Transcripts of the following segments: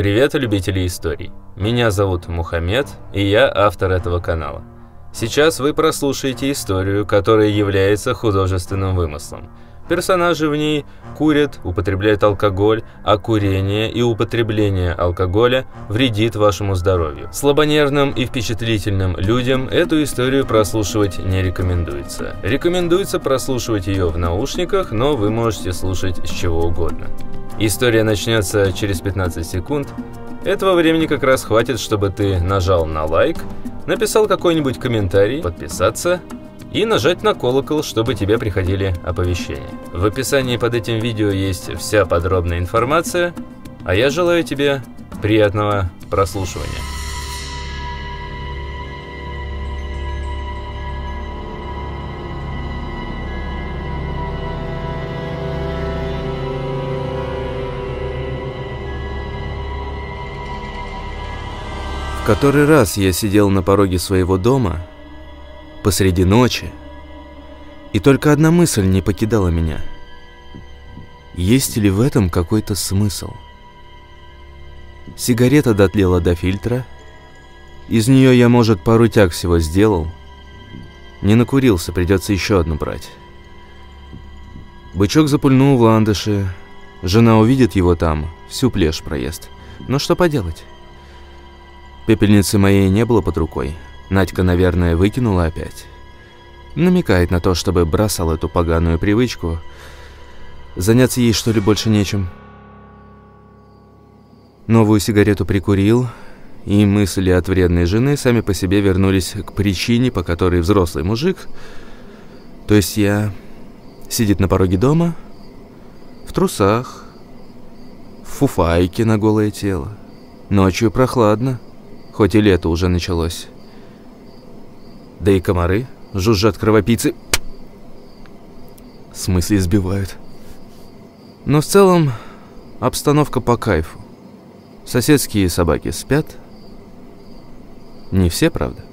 Привет, любители историй. Меня зовут Мухаммед, и я автор этого канала. Сейчас вы прослушаете историю, которая является художественным вымыслом. Персонажи в ней курят, употребляют алкоголь, а курение и употребление алкоголя вредит вашему здоровью. Слабонервным и впечатлительным людям эту историю прослушивать не рекомендуется. Рекомендуется прослушивать ее в наушниках, но вы можете слушать с чего угодно. История начнется через 15 секунд. Этого времени как раз хватит, чтобы ты нажал на лайк, написал какой-нибудь комментарий, подписаться и нажать на колокол, чтобы тебе приходили оповещения. В описании под этим видео есть вся подробная информация, а я желаю тебе приятного прослушивания. Который раз я сидел на пороге своего дома посреди ночи, и только одна мысль не покидала меня. Есть ли в этом какой-то смысл? Сигарета дотлела до фильтра. Из нее я, может, пару тяг всего сделал. Не накурился, придется еще одну брать. Бычок запульнул в ландыши. Жена увидит его там, всю плешь проест. Но что поделать? Пепельницы моей не было под рукой. Надька, наверное, выкинула опять. Намекает на то, чтобы бросал эту поганую привычку. Заняться ей, что ли, больше нечем. Новую сигарету прикурил, и мысли от вредной жены сами по себе вернулись к причине, по которой взрослый мужик, то есть я, сидит на пороге дома, в трусах, в фуфайке на голое тело. Ночью прохладно, хоть и лето уже началось. Да и комары жужжат кровопийцы. Смысле избивают. Но в целом обстановка по кайфу. Соседские собаки спят. Не все, правда.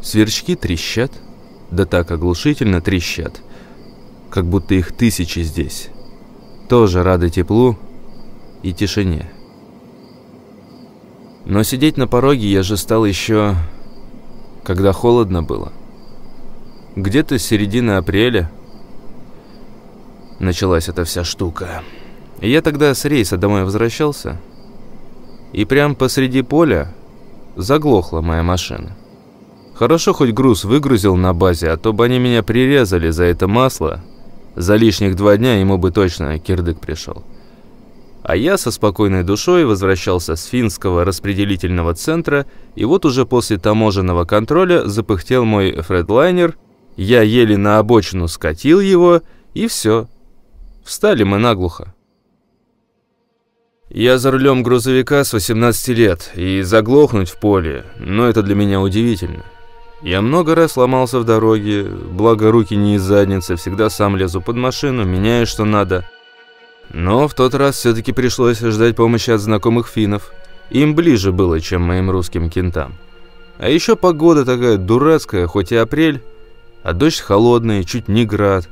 Сверчки трещат. Да так оглушительно трещат. Как будто их тысячи здесь. Тоже рады теплу и тишине. Но сидеть на пороге я же стал еще когда холодно было. Где-то с середины апреля началась эта вся штука. я тогда с рейса домой возвращался, и прям посреди поля заглохла моя машина. Хорошо хоть груз выгрузил на базе, а то бы они меня прирезали за это масло. За лишних два дня ему бы точно кирдык пришел. А я со спокойной душой возвращался с финского распределительного центра, и вот уже после таможенного контроля запыхтел мой фредлайнер, я еле на обочину скатил его, и все. Встали мы наглухо. Я за рулем грузовика с 18 лет, и заглохнуть в поле, но это для меня удивительно. Я много раз ломался в дороге, благо руки не из задницы, всегда сам лезу под машину, меняю что надо – но в тот раз все-таки пришлось ждать помощи от знакомых финнов. Им ближе было, чем моим русским кентам. А еще погода такая дурацкая, хоть и апрель, а дождь холодный, чуть не град.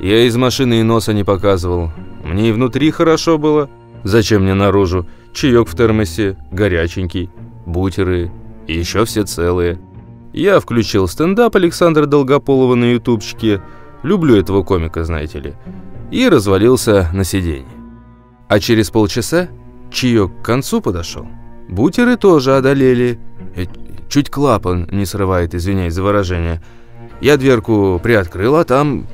Я из машины и носа не показывал. Мне и внутри хорошо было. Зачем мне наружу? Чаек в термосе, горяченький, бутеры, и еще все целые. Я включил стендап Александра Долгополова на ютубчике. Люблю этого комика, знаете ли и развалился на сиденье. А через полчаса чаек к концу подошел. Бутеры тоже одолели. Э, чуть клапан не срывает, извиняюсь за выражение. Я дверку приоткрыл, а там...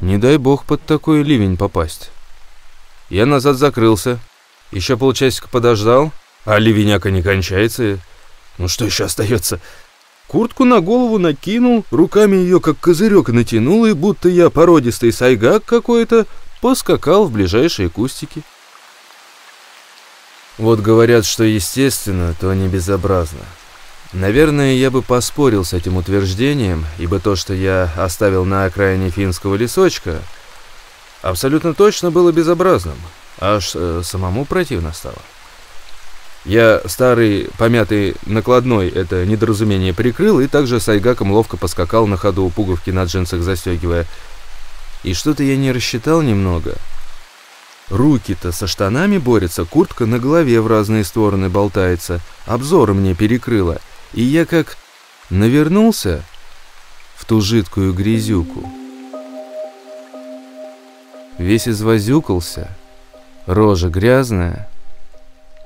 Не дай бог под такой ливень попасть. Я назад закрылся. Еще полчасика подождал, а ливеняка не кончается. Ну что еще остается? Куртку на голову накинул, руками ее как козырек натянул, и будто я породистый сайгак какой-то, поскакал в ближайшие кустики. Вот говорят, что естественно, то не безобразно. Наверное, я бы поспорил с этим утверждением, ибо то, что я оставил на окраине финского лесочка, абсолютно точно было безобразным, аж э, самому противно стало. Я старый помятый накладной это недоразумение прикрыл и также с айгаком ловко поскакал на ходу пуговки на джинсах застегивая. И что-то я не рассчитал немного. Руки-то со штанами борются, куртка на голове в разные стороны болтается, обзор мне перекрыло, и я как навернулся в ту жидкую грязюку. Весь извозюкался, рожа грязная,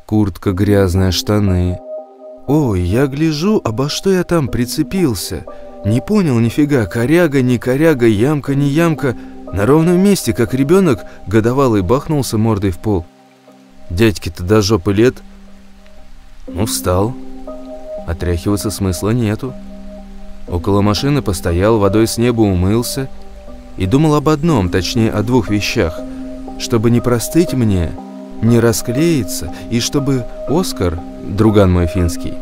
куртка грязная, штаны. Ой, я гляжу, обо что я там прицепился. Не понял нифига, коряга, не коряга, ямка, не ямка. На ровном месте, как ребенок, годовалый бахнулся мордой в пол. Дядьке-то до жопы лет. Ну, встал. Отряхиваться смысла нету. Около машины постоял, водой с неба умылся и думал об одном, точнее о двух вещах. Чтобы не простыть мне, не расклеиться, и чтобы Оскар, друган мой финский,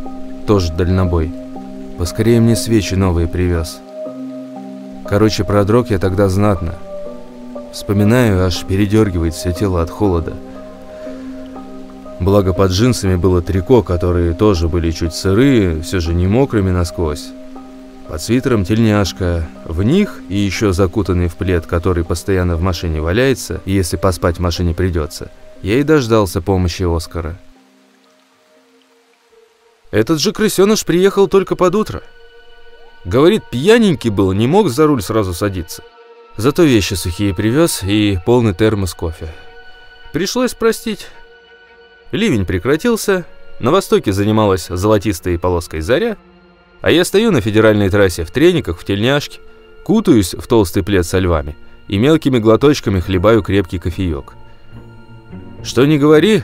тоже дальнобой, поскорее мне свечи новые привез. Короче, продрог я тогда знатно. Вспоминаю, аж передергивает все тело от холода. Благо под джинсами было трико, которые тоже были чуть сырые, все же не мокрыми насквозь. Под свитером тельняшка, в них и еще закутанный в плед, который постоянно в машине валяется, если поспать в машине придется, я и дождался помощи Оскара. Этот же крысеныш приехал только под утро. Говорит, пьяненький был, не мог за руль сразу садиться. Зато вещи сухие привез и полный термос кофе. Пришлось простить. Ливень прекратился, на востоке занималась золотистой полоской заря, а я стою на федеральной трассе в трениках, в тельняшке, кутаюсь в толстый плед со львами и мелкими глоточками хлебаю крепкий кофеек. Что не говори,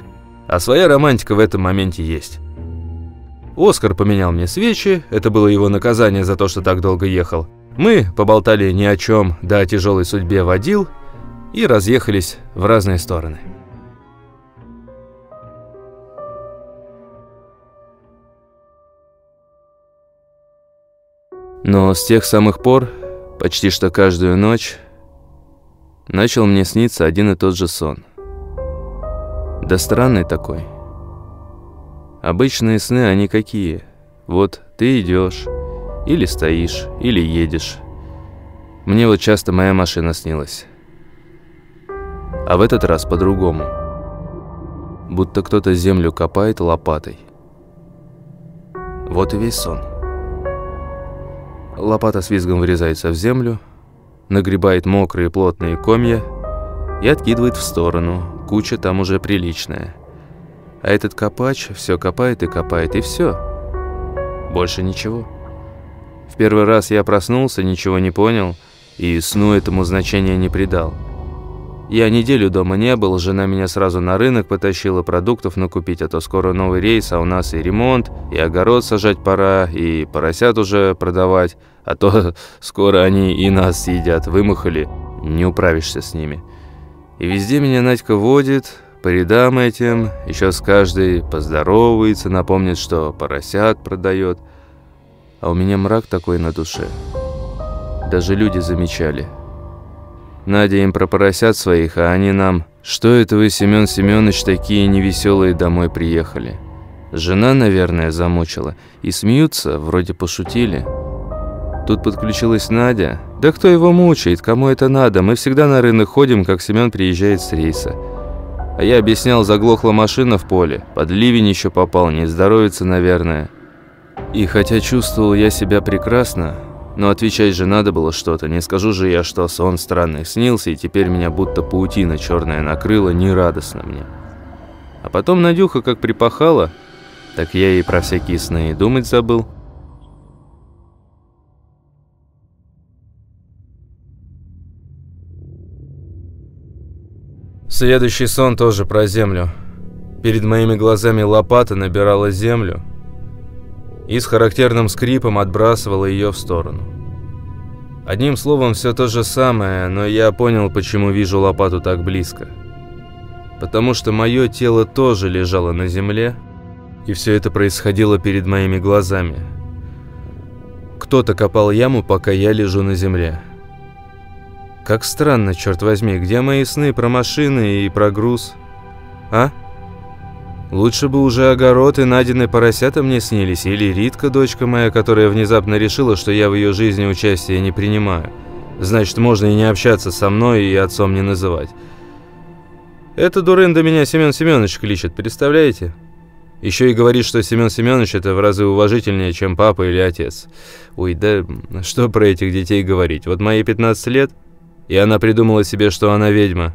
а своя романтика в этом моменте есть. Оскар поменял мне свечи, это было его наказание за то, что так долго ехал. Мы поболтали ни о чем, да о тяжелой судьбе водил, и разъехались в разные стороны. Но с тех самых пор, почти что каждую ночь, начал мне сниться один и тот же сон. Да странный такой. Обычные сны, они какие? Вот ты идешь, или стоишь, или едешь. Мне вот часто моя машина снилась. А в этот раз по-другому. Будто кто-то землю копает лопатой. Вот и весь сон. Лопата с визгом вырезается в землю, нагребает мокрые плотные комья и откидывает в сторону. Куча там уже приличная. А этот копач все копает и копает, и все. Больше ничего. В первый раз я проснулся, ничего не понял, и сну этому значения не придал. Я неделю дома не был, жена меня сразу на рынок потащила продуктов накупить, а то скоро новый рейс, а у нас и ремонт, и огород сажать пора, и поросят уже продавать, а то скоро они и нас съедят, вымахали, не управишься с ними. И везде меня Надька водит, по рядам этим, еще с каждой поздоровается, напомнит, что поросят продает. А у меня мрак такой на душе. Даже люди замечали – Надя им про поросят своих, а они нам. Что это вы, Семен Семенович, такие невеселые домой приехали? Жена, наверное, замучила. И смеются, вроде пошутили. Тут подключилась Надя. Да кто его мучает, кому это надо? Мы всегда на рынок ходим, как Семен приезжает с рейса. А я объяснял, заглохла машина в поле. Под ливень еще попал, не здоровится, наверное. И хотя чувствовал я себя прекрасно, но отвечать же надо было что-то. Не скажу же я, что сон странный снился, и теперь меня будто паутина черная накрыла, нерадостно мне. А потом Надюха как припахала, так я и про всякие сны и думать забыл. Следующий сон тоже про землю. Перед моими глазами лопата набирала землю, и с характерным скрипом отбрасывала ее в сторону. Одним словом, все то же самое, но я понял, почему вижу лопату так близко. Потому что мое тело тоже лежало на земле, и все это происходило перед моими глазами. Кто-то копал яму, пока я лежу на земле. Как странно, черт возьми, где мои сны про машины и про груз? А? Лучше бы уже огород и Надины поросята мне снились, или Ритка, дочка моя, которая внезапно решила, что я в ее жизни участия не принимаю. Значит, можно и не общаться со мной, и отцом не называть. Это дурында меня Семен Семенович кличет, представляете? Еще и говорит, что Семен Семенович это в разы уважительнее, чем папа или отец. Ой, да что про этих детей говорить? Вот моей 15 лет, и она придумала себе, что она ведьма.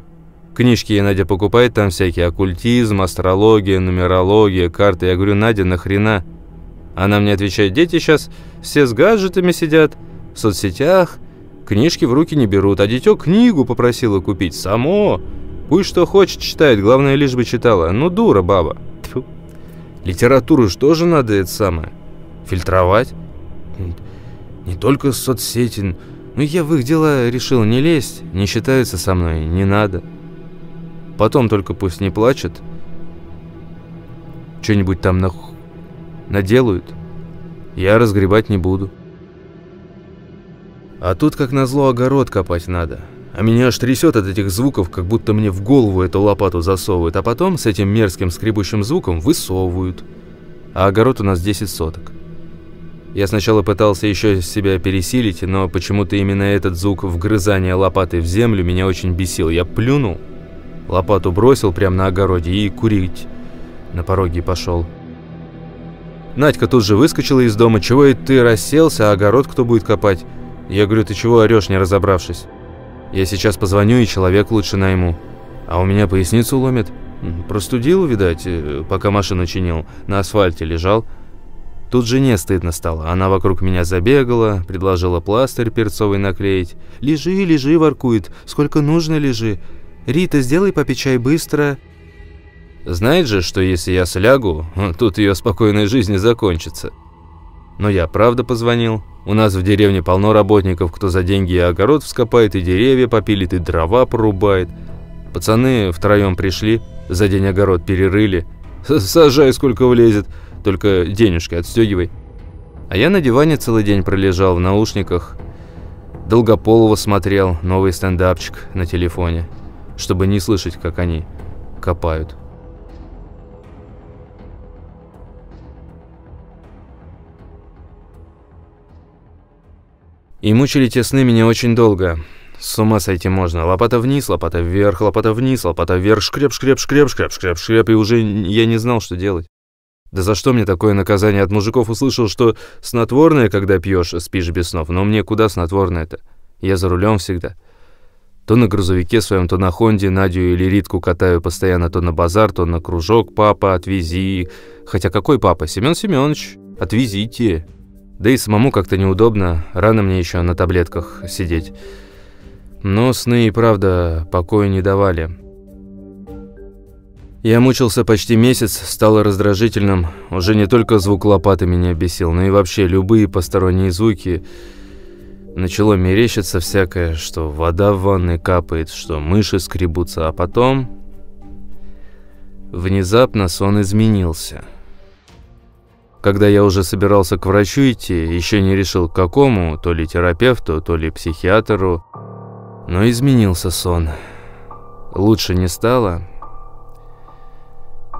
Книжки ей Надя покупает, там всякие оккультизм, астрология, нумерология, карты. Я говорю, Надя, нахрена? Она мне отвечает, дети сейчас все с гаджетами сидят, в соцсетях, книжки в руки не берут, а дитё книгу попросила купить, само. Пусть что хочет читает, главное, лишь бы читала. Ну, дура баба. Тьфу. Литературу же тоже надо это самое фильтровать. Не только соцсети. Ну, я в их дела решил не лезть, не считаются со мной, не надо. Потом только пусть не плачут. Что-нибудь там на... наделают. Я разгребать не буду. А тут, как назло, огород копать надо. А меня аж трясет от этих звуков, как будто мне в голову эту лопату засовывают, а потом с этим мерзким скребущим звуком высовывают. А огород у нас 10 соток. Я сначала пытался еще себя пересилить, но почему-то именно этот звук вгрызания лопатой в землю меня очень бесил. Я плюнул, лопату бросил прямо на огороде и курить на пороге пошел. Надька тут же выскочила из дома. «Чего и ты расселся, а огород кто будет копать?» Я говорю, «Ты чего орешь, не разобравшись?» Я сейчас позвоню и человек лучше найму. А у меня поясницу ломит. Простудил, видать, э, пока машину чинил. На асфальте лежал. Тут жене стыдно стало. Она вокруг меня забегала, предложила пластырь перцовый наклеить. «Лежи, лежи», воркует. «Сколько нужно, лежи». «Рита, сделай папе чай быстро». Знает же, что если я слягу, тут ее спокойной жизни закончится. Но я правда позвонил. У нас в деревне полно работников, кто за деньги и огород вскопает, и деревья попилит, и дрова порубает. Пацаны втроем пришли, за день огород перерыли. Сажай, сколько влезет, только денежки отстегивай. А я на диване целый день пролежал в наушниках. Долгополого смотрел, новый стендапчик на телефоне, чтобы не слышать, как они копают. И мучили те сны меня очень долго. С ума сойти можно. Лопата вниз, лопата вверх, лопата вниз, лопата вверх, шкреп, шкреп, шкреп, шкреп, шкреп, шкреп, и уже я не знал, что делать. Да за что мне такое наказание от мужиков? Услышал, что снотворное, когда пьешь, спишь без снов. Но мне куда снотворное-то? Я за рулем всегда. То на грузовике своем, то на Хонде Надю или Ритку катаю постоянно, то на базар, то на кружок. Папа, отвези. Хотя какой папа? Семен Семенович, отвезите. Да и самому как-то неудобно, рано мне еще на таблетках сидеть. Но сны и правда покоя не давали. Я мучился почти месяц, стало раздражительным. Уже не только звук лопаты меня бесил, но и вообще любые посторонние звуки. Начало мерещиться всякое, что вода в ванной капает, что мыши скребутся, а потом... Внезапно сон изменился. Когда я уже собирался к врачу идти, еще не решил к какому, то ли терапевту, то ли психиатру, но изменился сон. Лучше не стало.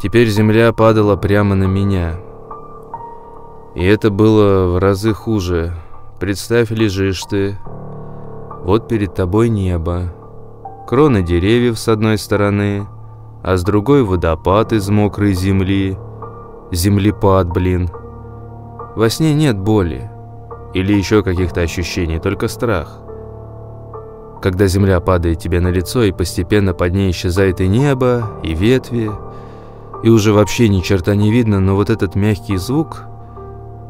Теперь земля падала прямо на меня. И это было в разы хуже. Представь, лежишь ты. Вот перед тобой небо. Кроны деревьев с одной стороны, а с другой водопад из мокрой земли – Землепад, блин. Во сне нет боли. Или еще каких-то ощущений, только страх. Когда земля падает тебе на лицо, и постепенно под ней исчезает и небо, и ветви, и уже вообще ни черта не видно, но вот этот мягкий звук,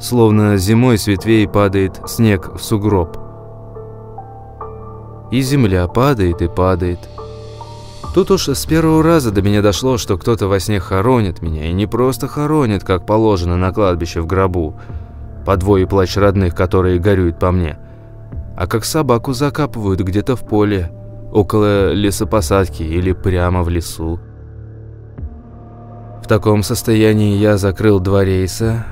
словно зимой с ветвей падает снег в сугроб. И земля падает и падает, Тут уж с первого раза до меня дошло, что кто-то во сне хоронит меня, и не просто хоронит, как положено на кладбище в гробу, по двое плач родных, которые горюют по мне, а как собаку закапывают где-то в поле, около лесопосадки или прямо в лесу. В таком состоянии я закрыл два рейса,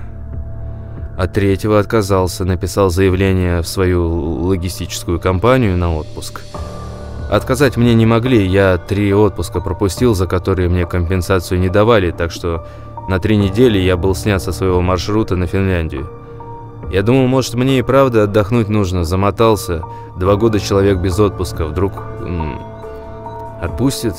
а третьего отказался, написал заявление в свою логистическую компанию на отпуск – Отказать мне не могли, я три отпуска пропустил, за которые мне компенсацию не давали, так что на три недели я был снят со своего маршрута на Финляндию. Я думал, может, мне и правда отдохнуть нужно, замотался. Два года человек без отпуска, вдруг отпустит.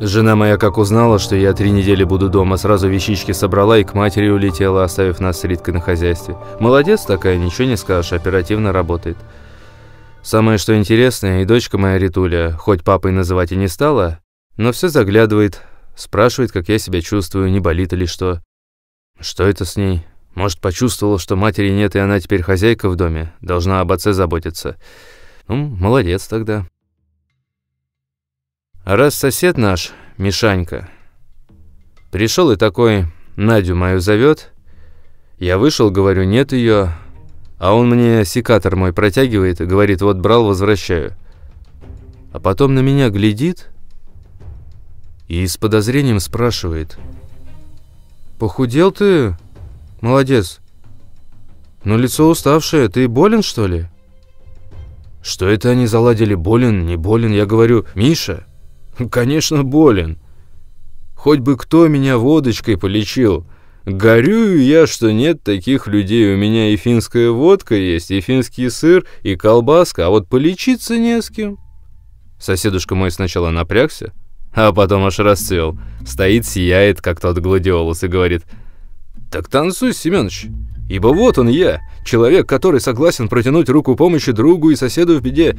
Жена моя, как узнала, что я три недели буду дома, сразу вещички собрала и к матери улетела, оставив нас с Риткой на хозяйстве. Молодец такая, ничего не скажешь, оперативно работает. Самое что интересное, и дочка моя Ритуля, хоть папой называть и не стала, но все заглядывает, спрашивает, как я себя чувствую, не болит или что. Что это с ней? Может, почувствовала, что матери нет, и она теперь хозяйка в доме, должна об отце заботиться. Ну, молодец тогда. Раз сосед наш, Мишанька, пришел и такой, Надю мою зовет, я вышел, говорю, нет ее, а он мне секатор мой протягивает и говорит, вот брал, возвращаю. А потом на меня глядит и с подозрением спрашивает. «Похудел ты? Молодец. Но лицо уставшее, ты болен, что ли?» Что это они заладили, болен, не болен? Я говорю, Миша, Конечно, болен. Хоть бы кто меня водочкой полечил. Горюю я, что нет таких людей. У меня и финская водка есть, и финский сыр, и колбаска, а вот полечиться не с кем. Соседушка мой сначала напрягся, а потом аж расцвел. Стоит, сияет, как тот гладиолус, и говорит, «Так танцуй, Семёныч, ибо вот он я, человек, который согласен протянуть руку помощи другу и соседу в беде.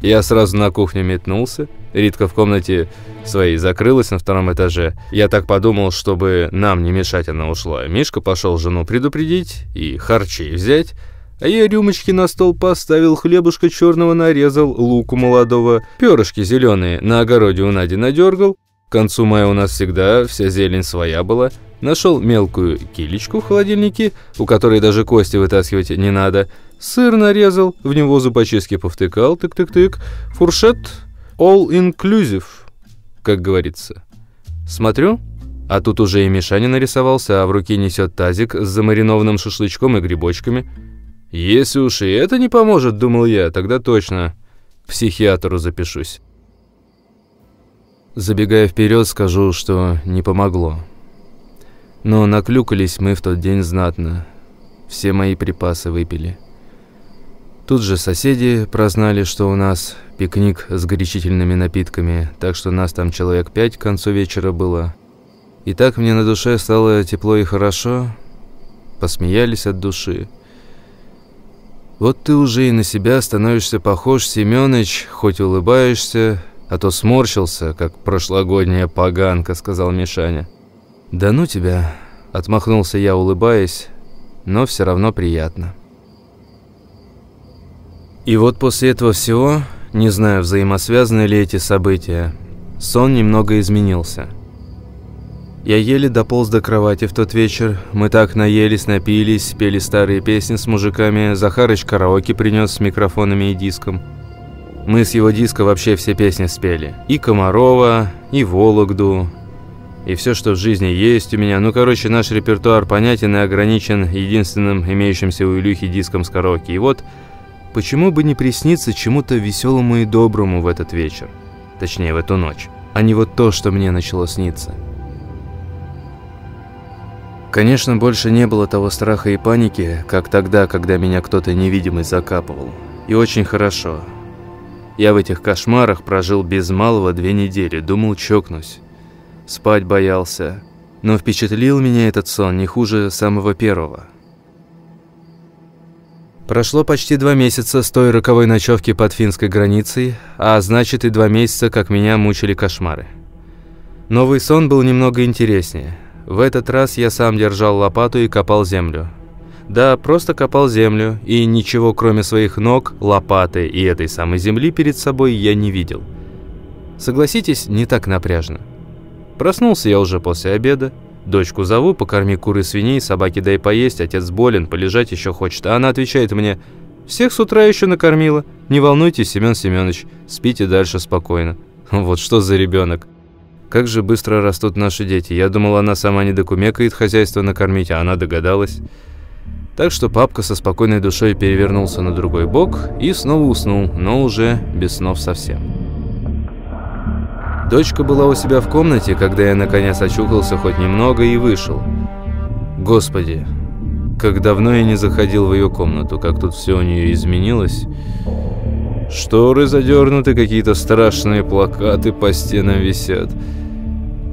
Я сразу на кухню метнулся. Ритка в комнате своей закрылась на втором этаже. Я так подумал, чтобы нам не мешать, она ушла. Мишка пошел жену предупредить и харчей взять. А я рюмочки на стол поставил, хлебушка черного нарезал, луку молодого, перышки зеленые на огороде у Нади надергал. К концу мая у нас всегда вся зелень своя была. Нашел мелкую килечку в холодильнике, у которой даже кости вытаскивать не надо – Сыр нарезал, в него зубочистки повтыкал, тык-тык-тык. Фуршет all inclusive, как говорится. Смотрю, а тут уже и Мишаня нарисовался, а в руке несет тазик с замаринованным шашлычком и грибочками. Если уж и это не поможет, думал я, тогда точно к психиатру запишусь. Забегая вперед, скажу, что не помогло. Но наклюкались мы в тот день знатно. Все мои припасы выпили. Тут же соседи прознали, что у нас пикник с горячительными напитками, так что нас там человек пять к концу вечера было. И так мне на душе стало тепло и хорошо, посмеялись от души. Вот ты уже и на себя становишься похож, Семёныч, хоть улыбаешься, а то сморщился, как прошлогодняя поганка, сказал Мишаня. Да ну тебя, отмахнулся я, улыбаясь, но все равно приятно. И вот после этого всего, не знаю, взаимосвязаны ли эти события, сон немного изменился. Я еле дополз до кровати в тот вечер. Мы так наелись, напились, пели старые песни с мужиками. Захарыч караоке принес с микрофонами и диском. Мы с его диска вообще все песни спели. И Комарова, и Вологду, и все, что в жизни есть у меня. Ну, короче, наш репертуар понятен и ограничен единственным имеющимся у Илюхи диском с караоке. И вот Почему бы не присниться чему-то веселому и доброму в этот вечер? Точнее, в эту ночь. А не вот то, что мне начало сниться. Конечно, больше не было того страха и паники, как тогда, когда меня кто-то невидимый закапывал. И очень хорошо. Я в этих кошмарах прожил без малого две недели, думал чокнусь. Спать боялся. Но впечатлил меня этот сон не хуже самого первого. Прошло почти два месяца с той роковой ночевки под финской границей, а значит и два месяца, как меня мучили кошмары. Новый сон был немного интереснее. В этот раз я сам держал лопату и копал землю. Да, просто копал землю, и ничего кроме своих ног, лопаты и этой самой земли перед собой я не видел. Согласитесь, не так напряжно. Проснулся я уже после обеда, Дочку зову, покорми куры свиней, собаки дай поесть, отец болен, полежать еще хочет. А она отвечает мне, всех с утра еще накормила. Не волнуйтесь, Семен Семенович, спите дальше спокойно. Вот что за ребенок. Как же быстро растут наши дети. Я думал, она сама не докумекает хозяйство накормить, а она догадалась. Так что папка со спокойной душой перевернулся на другой бок и снова уснул, но уже без снов совсем. Дочка была у себя в комнате, когда я наконец очухался хоть немного и вышел. Господи, как давно я не заходил в ее комнату, как тут все у нее изменилось. Шторы задернуты, какие-то страшные плакаты по стенам висят.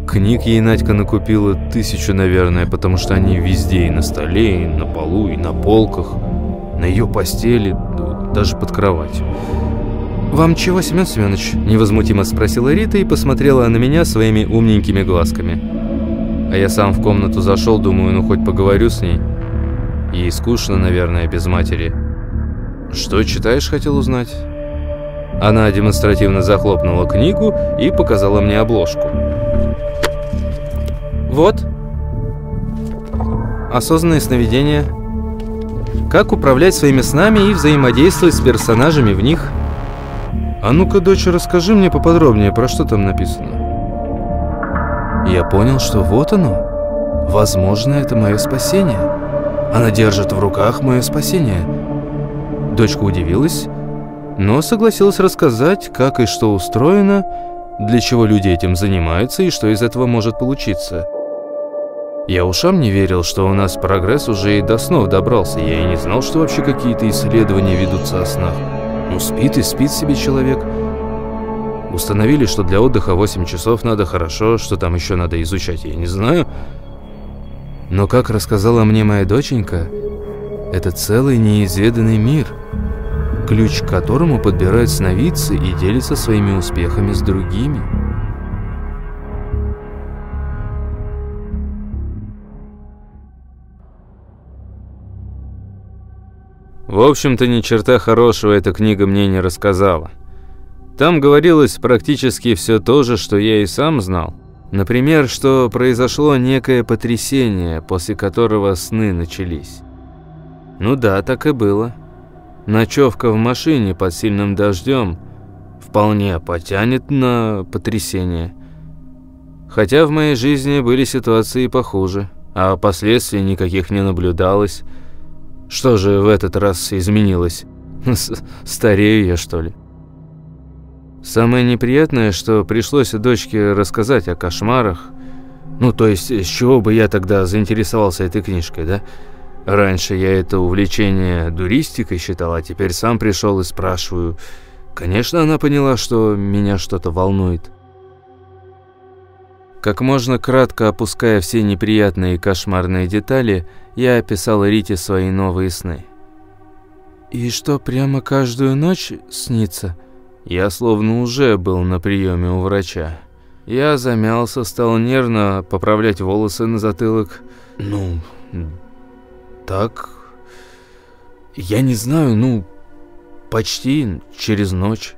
Книг ей Надька накупила тысячу, наверное, потому что они везде, и на столе, и на полу, и на полках, на ее постели, даже под кроватью. «Вам чего, Семен Семенович?» – невозмутимо спросила Рита и посмотрела на меня своими умненькими глазками. А я сам в комнату зашел, думаю, ну хоть поговорю с ней. Ей скучно, наверное, без матери. «Что читаешь?» – хотел узнать. Она демонстративно захлопнула книгу и показала мне обложку. Вот. Осознанные сновидения. Как управлять своими снами и взаимодействовать с персонажами в них. А ну-ка, дочь, расскажи мне поподробнее, про что там написано. Я понял, что вот оно. Возможно, это мое спасение. Она держит в руках мое спасение. Дочка удивилась, но согласилась рассказать, как и что устроено, для чего люди этим занимаются и что из этого может получиться. Я ушам не верил, что у нас прогресс уже и до снов добрался. Я и не знал, что вообще какие-то исследования ведутся о снах. Ну, спит и спит себе человек. Установили, что для отдыха 8 часов надо хорошо, что там еще надо изучать, я не знаю. Но, как рассказала мне моя доченька, это целый неизведанный мир, ключ к которому подбирают сновидцы и делятся своими успехами с другими. В общем-то, ни черта хорошего эта книга мне не рассказала. Там говорилось практически все то же, что я и сам знал. Например, что произошло некое потрясение, после которого сны начались. Ну да, так и было. Ночевка в машине под сильным дождем вполне потянет на потрясение. Хотя в моей жизни были ситуации похуже, а последствий никаких не наблюдалось – что же в этот раз изменилось? Старею я, что ли? Самое неприятное, что пришлось дочке рассказать о кошмарах. Ну, то есть, с чего бы я тогда заинтересовался этой книжкой, да? Раньше я это увлечение дуристикой считал, а теперь сам пришел и спрашиваю. Конечно, она поняла, что меня что-то волнует. Как можно кратко опуская все неприятные и кошмарные детали, я описал Рите свои новые сны. «И что, прямо каждую ночь снится?» Я словно уже был на приеме у врача. Я замялся, стал нервно поправлять волосы на затылок. «Ну, так... Я не знаю, ну, почти через ночь».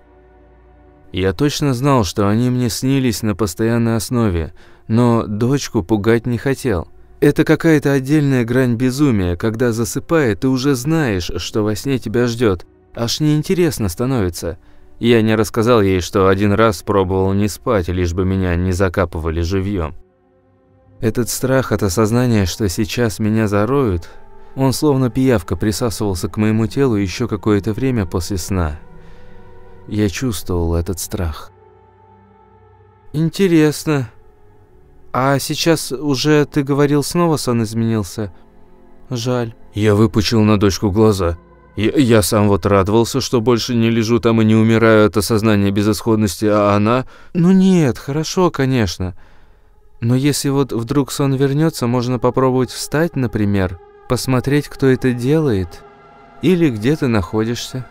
Я точно знал, что они мне снились на постоянной основе, но дочку пугать не хотел. Это какая-то отдельная грань безумия, когда засыпает, ты уже знаешь, что во сне тебя ждет. Аж неинтересно становится. Я не рассказал ей, что один раз пробовал не спать, лишь бы меня не закапывали живьем. Этот страх от осознания, что сейчас меня зароют, он словно пиявка присасывался к моему телу еще какое-то время после сна. Я чувствовал этот страх. «Интересно. А сейчас уже, ты говорил, снова сон изменился? Жаль». Я выпучил на дочку глаза. Я, я сам вот радовался, что больше не лежу там и не умираю от осознания безысходности, а она... «Ну нет, хорошо, конечно. Но если вот вдруг сон вернется, можно попробовать встать, например, посмотреть, кто это делает, или где ты находишься».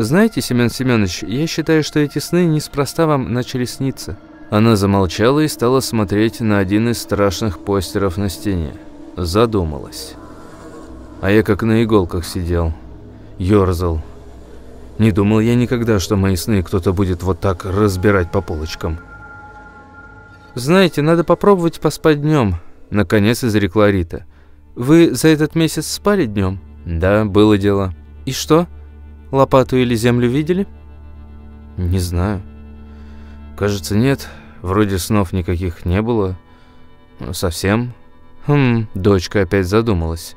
«Знаете, Семен Семенович, я считаю, что эти сны неспроста вам начали сниться». Она замолчала и стала смотреть на один из страшных постеров на стене. Задумалась. А я как на иголках сидел. Ёрзал. Не думал я никогда, что мои сны кто-то будет вот так разбирать по полочкам. «Знаете, надо попробовать поспать днем», — наконец изрекла Рита. «Вы за этот месяц спали днем?» «Да, было дело». «И что?» Лопату или землю видели? Не знаю. Кажется, нет. Вроде снов никаких не было. Совсем. Хм, дочка опять задумалась.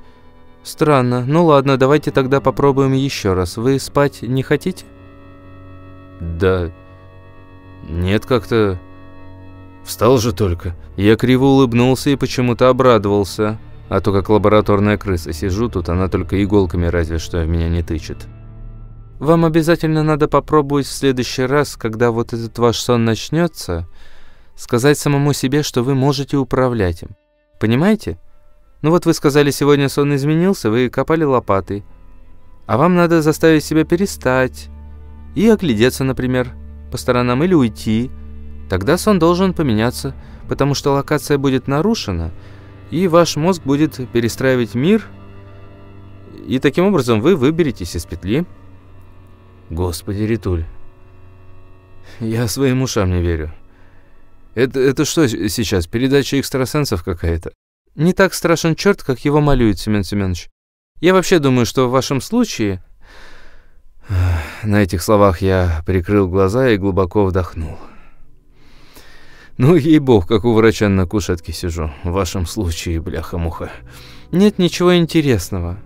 Странно. Ну ладно, давайте тогда попробуем еще раз. Вы спать не хотите? Да. Нет, как-то... Встал же только. Я криво улыбнулся и почему-то обрадовался. А то как лабораторная крыса сижу тут, она только иголками разве что в меня не тычет. Вам обязательно надо попробовать в следующий раз, когда вот этот ваш сон начнется, Сказать самому себе, что вы можете управлять им. Понимаете? Ну вот вы сказали, сегодня сон изменился, вы копали лопатой. А вам надо заставить себя перестать и оглядеться, например, по сторонам или уйти. Тогда сон должен поменяться, потому что локация будет нарушена, и ваш мозг будет перестраивать мир, и таким образом вы выберетесь из петли. Господи, Ритуль, я своим ушам не верю. Это, это что сейчас, передача экстрасенсов какая-то? Не так страшен черт, как его малюет Семен Семенович. Я вообще думаю, что в вашем случае... На этих словах я прикрыл глаза и глубоко вдохнул. Ну, ей-бог, как у врача на кушетке сижу. В вашем случае, бляха-муха. Нет ничего интересного.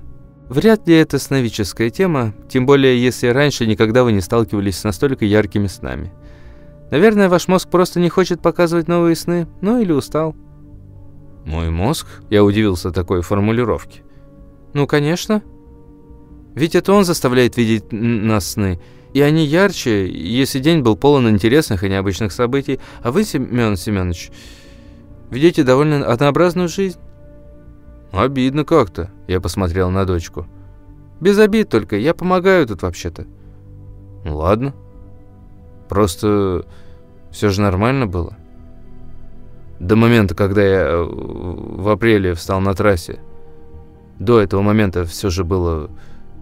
Вряд ли это сновидческая тема, тем более, если раньше никогда вы не сталкивались с настолько яркими снами. Наверное, ваш мозг просто не хочет показывать новые сны, ну или устал. «Мой мозг?» Я удивился такой формулировке. «Ну, конечно. Ведь это он заставляет видеть нас сны. И они ярче, если день был полон интересных и необычных событий. А вы, Семен Семенович, ведете довольно однообразную жизнь». «Обидно как-то», — я посмотрел на дочку. «Без обид только, я помогаю тут вообще-то». «Ладно. Просто все же нормально было». До момента, когда я э, в апреле встал на трассе. До этого момента все же было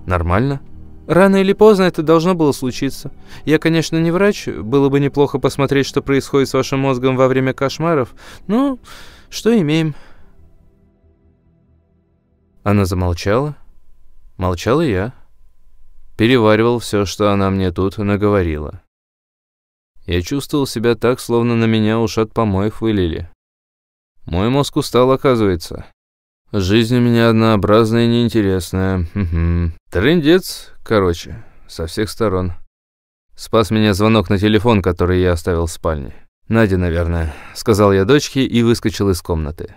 нормально. Рано или поздно это должно было случиться. Я, конечно, не врач, было бы неплохо посмотреть, что происходит с вашим мозгом во время кошмаров, но что имеем. Она замолчала. Молчал и я. Переваривал все, что она мне тут наговорила. Я чувствовал себя так, словно на меня уж от помоев вылили. Мой мозг устал, оказывается. Жизнь у меня однообразная и неинтересная. Трындец, короче, со всех сторон. Спас меня звонок на телефон, который я оставил в спальне. «Надя, наверное», — сказал я дочке и выскочил из комнаты.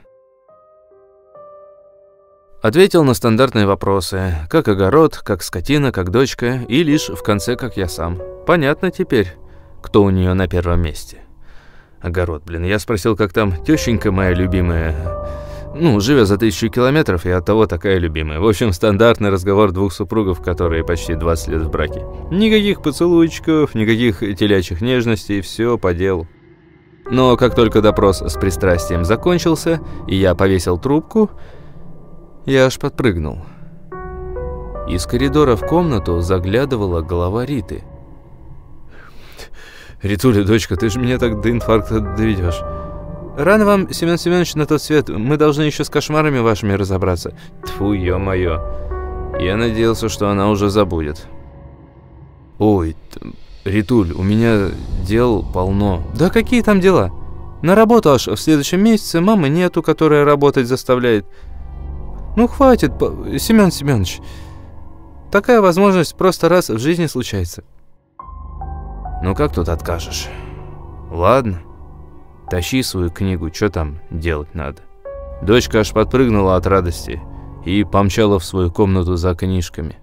Ответил на стандартные вопросы, как огород, как скотина, как дочка, и лишь в конце, как я сам. Понятно теперь, кто у нее на первом месте. Огород, блин. Я спросил, как там тещенька моя любимая. Ну, живя за тысячу километров, и от того такая любимая. В общем, стандартный разговор двух супругов, которые почти 20 лет в браке. Никаких поцелуйчиков, никаких телячьих нежностей, все по делу. Но как только допрос с пристрастием закончился, и я повесил трубку, я аж подпрыгнул. Из коридора в комнату заглядывала голова Риты – «Ритуля, дочка, ты же меня так до инфаркта доведешь». «Рано вам, Семен Семенович, на тот свет. Мы должны еще с кошмарами вашими разобраться». Тфу, ё-моё. Я надеялся, что она уже забудет. «Ой, Ритуль, у меня дел полно». «Да какие там дела? На работу аж в следующем месяце мамы нету, которая работать заставляет. Ну, хватит, Семен Семенович. Такая возможность просто раз в жизни случается». Ну как тут откажешь? Ладно, тащи свою книгу, что там делать надо. Дочка аж подпрыгнула от радости и помчала в свою комнату за книжками.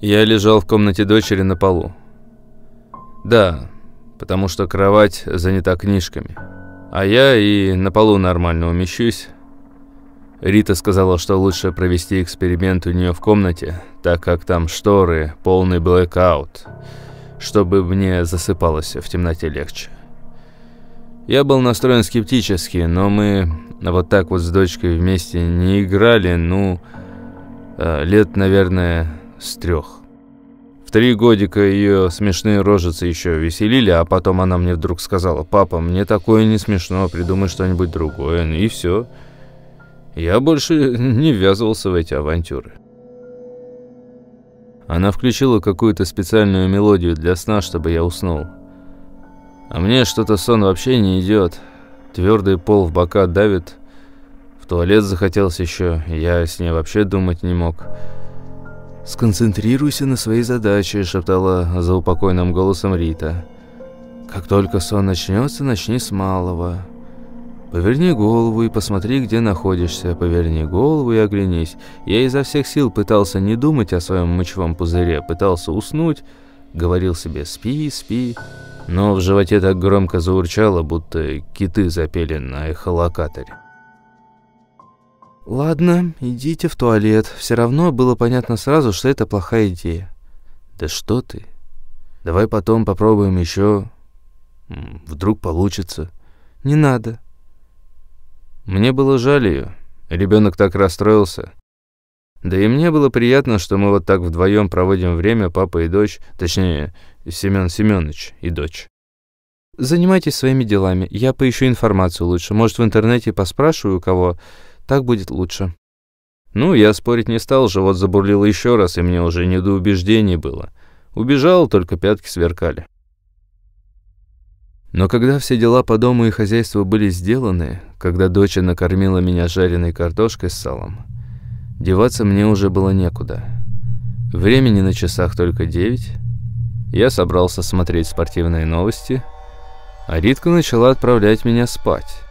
Я лежал в комнате дочери на полу. Да, потому что кровать занята книжками. А я и на полу нормально умещусь, Рита сказала, что лучше провести эксперимент у нее в комнате, так как там шторы, полный блэкаут, чтобы мне засыпалось в темноте легче. Я был настроен скептически, но мы вот так вот с дочкой вместе не играли, ну, э, лет, наверное, с трех. В три годика ее смешные рожицы еще веселили, а потом она мне вдруг сказала, «Папа, мне такое не смешно, придумай что-нибудь другое». И все. Я больше не ввязывался в эти авантюры. Она включила какую-то специальную мелодию для сна, чтобы я уснул. А мне что-то сон вообще не идет. Твердый пол в бока давит. В туалет захотелось еще, я с ней вообще думать не мог. «Сконцентрируйся на своей задаче», — шептала за упокойным голосом Рита. «Как только сон начнется, начни с малого. Поверни голову и посмотри, где находишься. Поверни голову и оглянись. Я изо всех сил пытался не думать о своем мочевом пузыре, пытался уснуть, говорил себе «спи, спи». Но в животе так громко заурчало, будто киты запели на эхолокаторе. «Ладно, идите в туалет. Все равно было понятно сразу, что это плохая идея». «Да что ты? Давай потом попробуем еще. Вдруг получится». «Не надо». Мне было жаль ее. Ребенок так расстроился. Да и мне было приятно, что мы вот так вдвоем проводим время, папа и дочь, точнее, Семен Семенович и дочь. Занимайтесь своими делами. Я поищу информацию лучше. Может, в интернете поспрашиваю у кого. Так будет лучше. Ну, я спорить не стал, живот забурлил еще раз, и мне уже не до убеждений было. Убежал, только пятки сверкали. Но когда все дела по дому и хозяйству были сделаны, когда дочь накормила меня жареной картошкой с салом, деваться мне уже было некуда. Времени на часах только девять. Я собрался смотреть спортивные новости, а Ритка начала отправлять меня спать.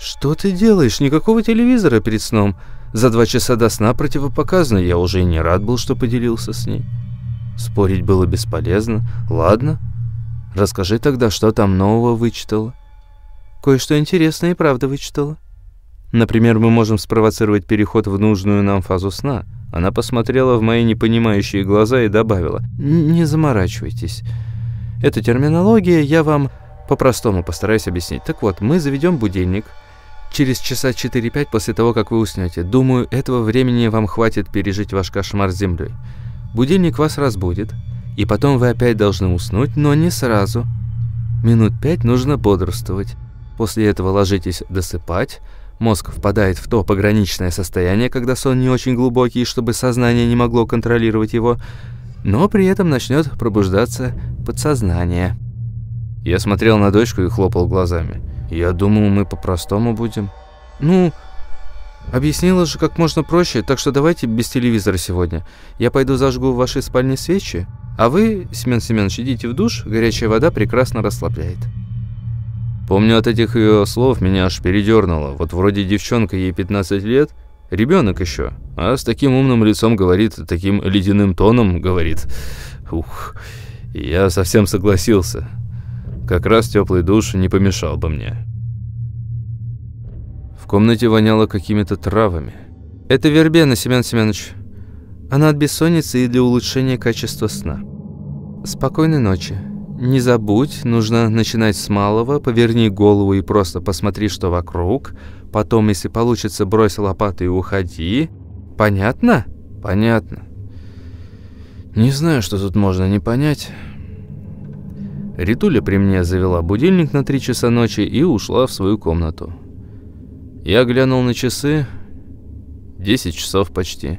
«Что ты делаешь? Никакого телевизора перед сном. За два часа до сна противопоказано. Я уже и не рад был, что поделился с ней. Спорить было бесполезно. Ладно, Расскажи тогда, что там нового вычитала. Кое-что интересное и правда вычитала. Например, мы можем спровоцировать переход в нужную нам фазу сна. Она посмотрела в мои непонимающие глаза и добавила. Не заморачивайтесь. Эта терминология я вам по-простому постараюсь объяснить. Так вот, мы заведем будильник через часа 4-5 после того, как вы уснете. Думаю, этого времени вам хватит пережить ваш кошмар с землей. Будильник вас разбудит. И потом вы опять должны уснуть, но не сразу. Минут пять нужно бодрствовать. После этого ложитесь досыпать. Мозг впадает в то пограничное состояние, когда сон не очень глубокий, чтобы сознание не могло контролировать его, но при этом начнет пробуждаться подсознание. Я смотрел на дочку и хлопал глазами. Я думал, мы по-простому будем. Ну, объяснила же как можно проще, так что давайте без телевизора сегодня. Я пойду зажгу в вашей спальне свечи, а вы, Семен Семенович, идите в душ, горячая вода прекрасно расслабляет. Помню от этих ее слов меня аж передернуло. Вот вроде девчонка, ей 15 лет, ребенок еще, а с таким умным лицом говорит, таким ледяным тоном говорит. Ух, я совсем согласился. Как раз теплый душ не помешал бы мне. В комнате воняло какими-то травами. «Это вербена, Семен Семенович. Она от бессонницы и для улучшения качества сна». Спокойной ночи. Не забудь, нужно начинать с малого, поверни голову и просто посмотри, что вокруг. Потом, если получится, брось лопату и уходи. Понятно? Понятно. Не знаю, что тут можно не понять. Ритуля при мне завела будильник на три часа ночи и ушла в свою комнату. Я глянул на часы. Десять часов почти.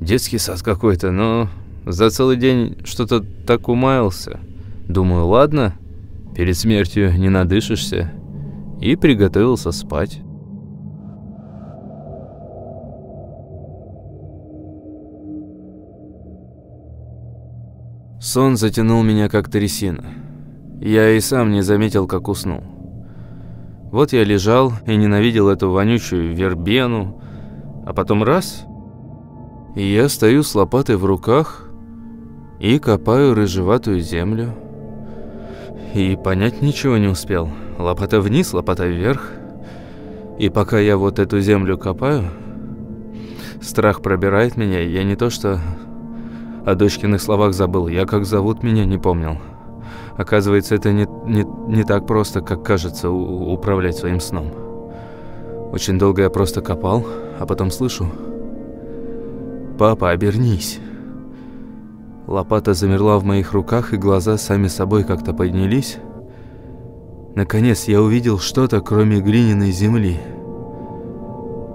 Детский сад какой-то, но за целый день что-то так умаялся. Думаю, ладно, перед смертью не надышишься. И приготовился спать. Сон затянул меня как трясина. Я и сам не заметил, как уснул. Вот я лежал и ненавидел эту вонючую вербену, а потом раз, и я стою с лопатой в руках и копаю рыжеватую землю. И понять ничего не успел. Лопата вниз, лопата вверх. И пока я вот эту землю копаю, страх пробирает меня. Я не то что о дочкиных словах забыл, я как зовут меня не помнил. Оказывается, это не, не, не так просто, как кажется, у, управлять своим сном. Очень долго я просто копал, а потом слышу «Папа, обернись!» Лопата замерла в моих руках, и глаза сами собой как-то поднялись. Наконец я увидел что-то, кроме глиняной земли.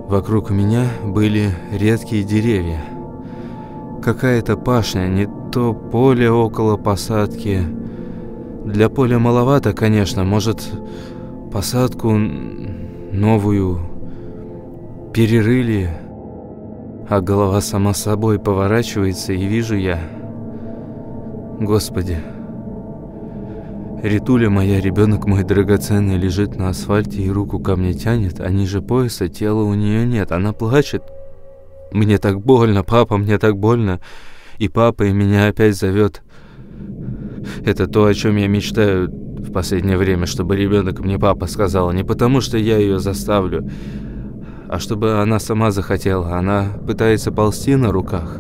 Вокруг меня были редкие деревья. Какая-то пашня, не то поле около посадки. Для поля маловато, конечно, может, посадку новую перерыли, а голова сама собой поворачивается, и вижу я... Господи, Ритуля моя, ребенок мой драгоценный, лежит на асфальте и руку ко мне тянет, а ниже пояса тела у нее нет. Она плачет. Мне так больно, папа, мне так больно. И папа и меня опять зовет. Это то, о чем я мечтаю в последнее время, чтобы ребенок мне папа сказал. Не потому, что я ее заставлю, а чтобы она сама захотела. Она пытается ползти на руках.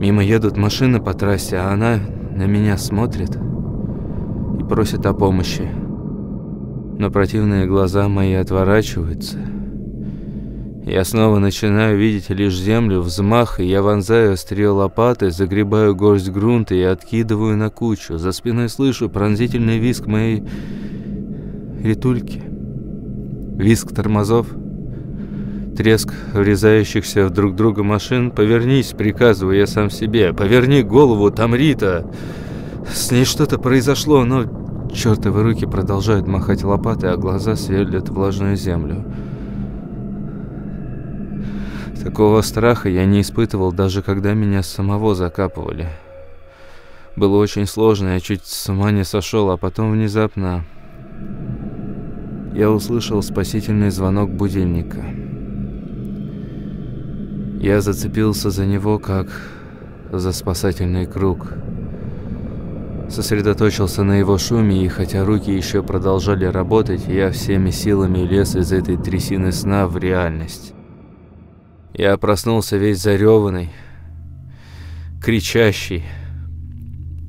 Мимо едут машины по трассе, а она на меня смотрит и просит о помощи. Но противные глаза мои отворачиваются. Я снова начинаю видеть лишь землю, взмах, и я вонзаю острие лопаты, загребаю горсть грунта и откидываю на кучу. За спиной слышу пронзительный визг моей ритульки. Визг тормозов. Треск врезающихся в друг друга машин. «Повернись!» — приказываю я сам себе. «Поверни голову, там Рита!» С ней что-то произошло, но чертовы руки продолжают махать лопатой, а глаза сверлят влажную землю. Такого страха я не испытывал, даже когда меня самого закапывали. Было очень сложно, я чуть с ума не сошел, а потом внезапно я услышал спасительный звонок будильника. Я зацепился за него, как за спасательный круг. Сосредоточился на его шуме, и хотя руки еще продолжали работать, я всеми силами лез из этой трясины сна в реальность. Я проснулся весь зареванный, кричащий.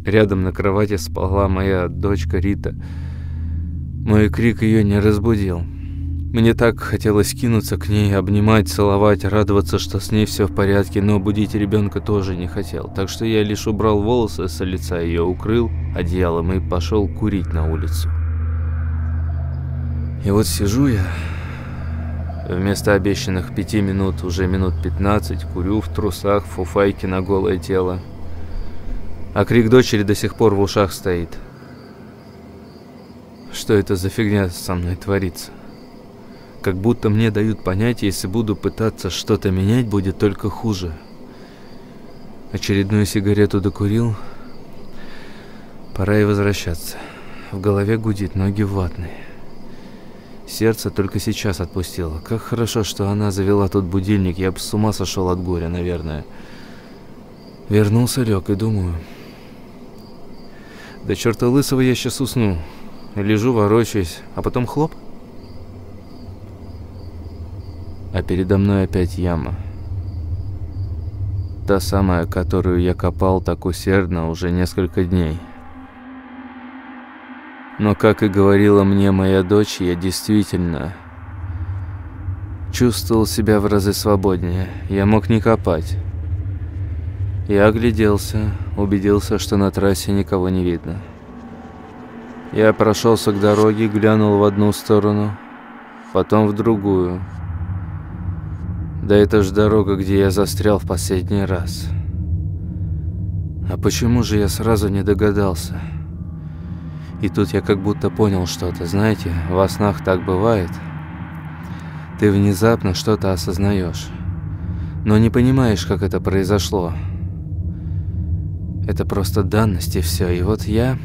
Рядом на кровати спала моя дочка Рита. Мой крик ее не разбудил. Мне так хотелось кинуться к ней, обнимать, целовать, радоваться, что с ней все в порядке, но будить ребенка тоже не хотел. Так что я лишь убрал волосы с лица ее, укрыл одеялом и пошел курить на улицу. И вот сижу я, вместо обещанных пяти минут, уже минут пятнадцать, курю в трусах, в фуфайке на голое тело. А крик дочери до сих пор в ушах стоит. Что это за фигня со мной творится? Как будто мне дают понять, если буду пытаться что-то менять, будет только хуже. Очередную сигарету докурил. Пора и возвращаться. В голове гудит, ноги ватные. Сердце только сейчас отпустило. Как хорошо, что она завела тот будильник. Я бы с ума сошел от горя, наверное. Вернулся, лег и думаю... Да черта лысого я сейчас усну. Лежу, ворочаюсь, а потом хлоп. а передо мной опять яма. Та самая, которую я копал так усердно уже несколько дней. Но, как и говорила мне моя дочь, я действительно чувствовал себя в разы свободнее. Я мог не копать. Я огляделся, убедился, что на трассе никого не видно. Я прошелся к дороге, глянул в одну сторону, потом в другую – да это ж дорога, где я застрял в последний раз. А почему же я сразу не догадался? И тут я как будто понял что-то. Знаете, во снах так бывает. Ты внезапно что-то осознаешь, но не понимаешь, как это произошло. Это просто данность и все. И вот я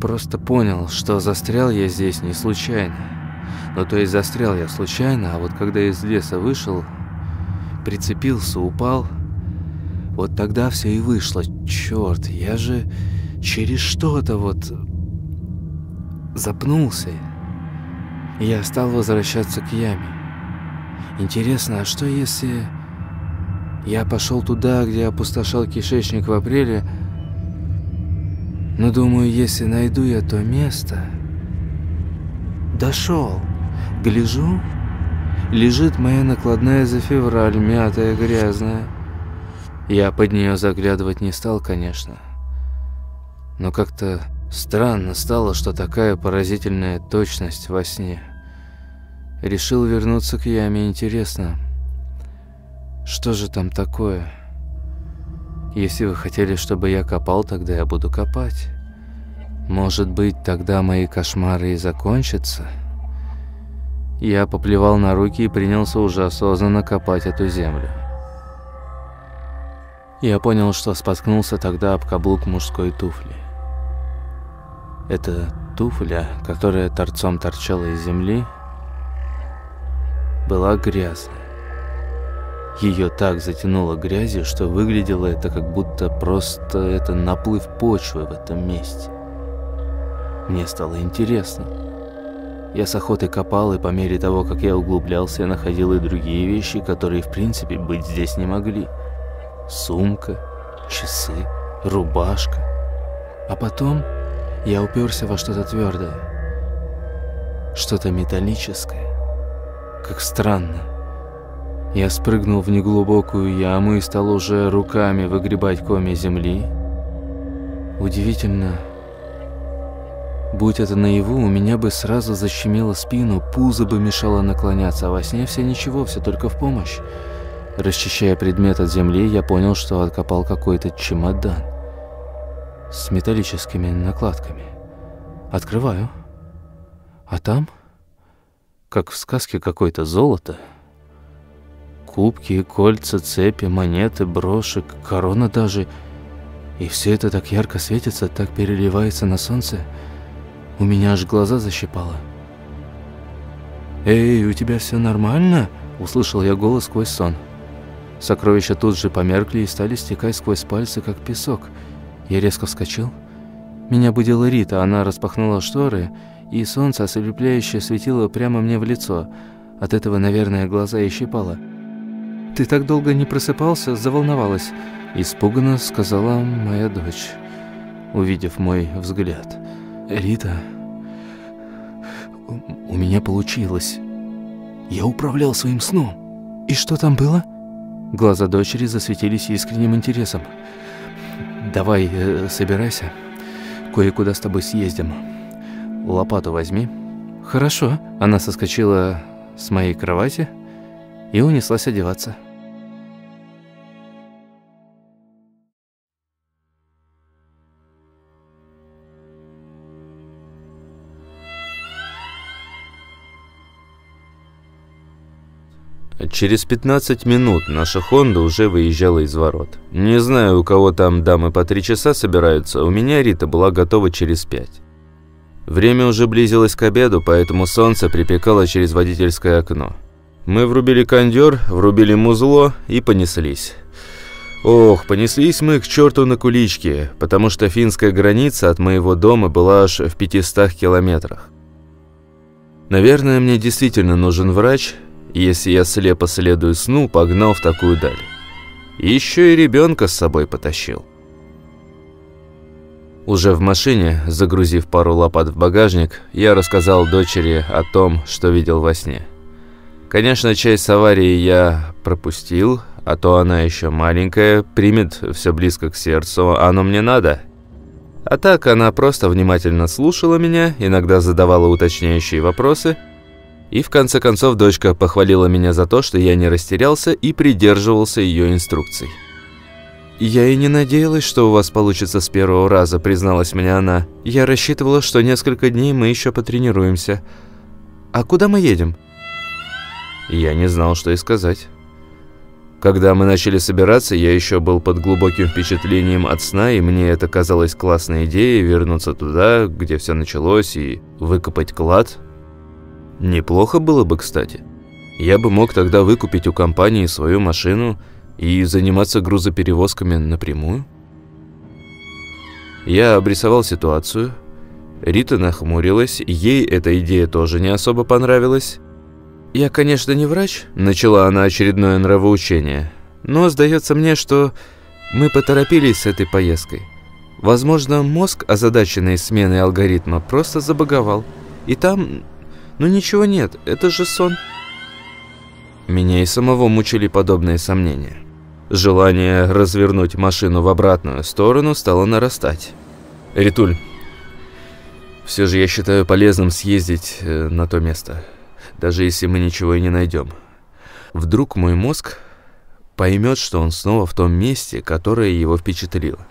просто понял, что застрял я здесь не случайно. Ну, то есть застрял я случайно, а вот когда из леса вышел, прицепился, упал, вот тогда все и вышло. Черт, я же через что-то вот запнулся. Я стал возвращаться к яме. Интересно, а что если я пошел туда, где опустошал кишечник в апреле, но думаю, если найду я то место... Дошел. Гляжу, лежит моя накладная за февраль, мятая, грязная. Я под нее заглядывать не стал, конечно. Но как-то странно стало, что такая поразительная точность во сне. Решил вернуться к яме, интересно. Что же там такое? Если вы хотели, чтобы я копал, тогда я буду копать. Может быть, тогда мои кошмары и закончатся?» Я поплевал на руки и принялся уже осознанно копать эту землю. Я понял, что споткнулся тогда об каблук мужской туфли. Эта туфля, которая торцом торчала из земли, была грязная. Ее так затянуло грязью, что выглядело это как будто просто это наплыв почвы в этом месте. Мне стало интересно. Я с охотой копал, и по мере того, как я углублялся, я находил и другие вещи, которые в принципе быть здесь не могли. Сумка, часы, рубашка. А потом я уперся во что-то твердое. Что-то металлическое. Как странно. Я спрыгнул в неглубокую яму и стал уже руками выгребать коми земли. Удивительно, Будь это наяву, у меня бы сразу защемило спину, пузо бы мешало наклоняться, а во сне все ничего, все только в помощь. Расчищая предмет от земли, я понял, что откопал какой-то чемодан с металлическими накладками. Открываю. А там, как в сказке, какое-то золото. Кубки, кольца, цепи, монеты, брошек, корона даже. И все это так ярко светится, так переливается на солнце. У меня аж глаза защипало. «Эй, у тебя все нормально?» – услышал я голос сквозь сон. Сокровища тут же померкли и стали стекать сквозь пальцы, как песок. Я резко вскочил. Меня будила Рита, она распахнула шторы, и солнце ослепляющее светило прямо мне в лицо. От этого, наверное, глаза и щипало. «Ты так долго не просыпался?» – заволновалась. Испуганно сказала моя дочь, увидев мой взгляд. Рита, у меня получилось. Я управлял своим сном. И что там было? Глаза дочери засветились искренним интересом. Давай, э, собирайся. Кое-куда с тобой съездим. Лопату возьми. Хорошо. Она соскочила с моей кровати и унеслась одеваться. Через 15 минут наша Хонда уже выезжала из ворот. Не знаю, у кого там дамы по три часа собираются, у меня Рита была готова через пять. Время уже близилось к обеду, поэтому солнце припекало через водительское окно. Мы врубили кондер, врубили музло и понеслись. Ох, понеслись мы к черту на куличке, потому что финская граница от моего дома была аж в 500 километрах. Наверное, мне действительно нужен врач, если я слепо следую сну, погнал в такую даль. Еще и ребенка с собой потащил. Уже в машине, загрузив пару лопат в багажник, я рассказал дочери о том, что видел во сне. Конечно, часть с аварии я пропустил, а то она еще маленькая, примет все близко к сердцу, оно мне надо. А так она просто внимательно слушала меня, иногда задавала уточняющие вопросы – и в конце концов дочка похвалила меня за то, что я не растерялся и придерживался ее инструкций. «Я и не надеялась, что у вас получится с первого раза», – призналась мне она. «Я рассчитывала, что несколько дней мы еще потренируемся. А куда мы едем?» Я не знал, что и сказать. Когда мы начали собираться, я еще был под глубоким впечатлением от сна, и мне это казалось классной идеей вернуться туда, где все началось, и выкопать клад – Неплохо было бы, кстати. Я бы мог тогда выкупить у компании свою машину и заниматься грузоперевозками напрямую. Я обрисовал ситуацию. Рита нахмурилась, ей эта идея тоже не особо понравилась. «Я, конечно, не врач», – начала она очередное нравоучение. «Но сдается мне, что мы поторопились с этой поездкой. Возможно, мозг, озадаченный сменой алгоритма, просто забаговал. И там «Ну ничего нет, это же сон». Меня и самого мучили подобные сомнения. Желание развернуть машину в обратную сторону стало нарастать. «Ритуль, все же я считаю полезным съездить э, на то место, даже если мы ничего и не найдем. Вдруг мой мозг поймет, что он снова в том месте, которое его впечатлило.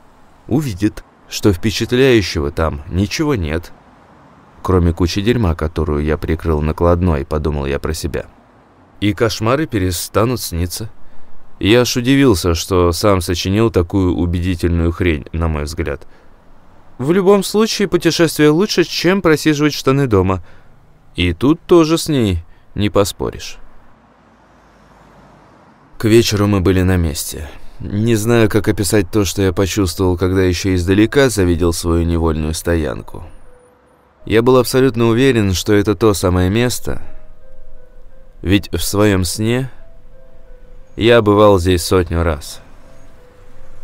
Увидит, что впечатляющего там ничего нет» кроме кучи дерьма, которую я прикрыл накладной, подумал я про себя. И кошмары перестанут сниться. Я аж удивился, что сам сочинил такую убедительную хрень, на мой взгляд. В любом случае, путешествие лучше, чем просиживать штаны дома. И тут тоже с ней не поспоришь. К вечеру мы были на месте. Не знаю, как описать то, что я почувствовал, когда еще издалека завидел свою невольную стоянку. Я был абсолютно уверен, что это то самое место, ведь в своем сне я бывал здесь сотню раз.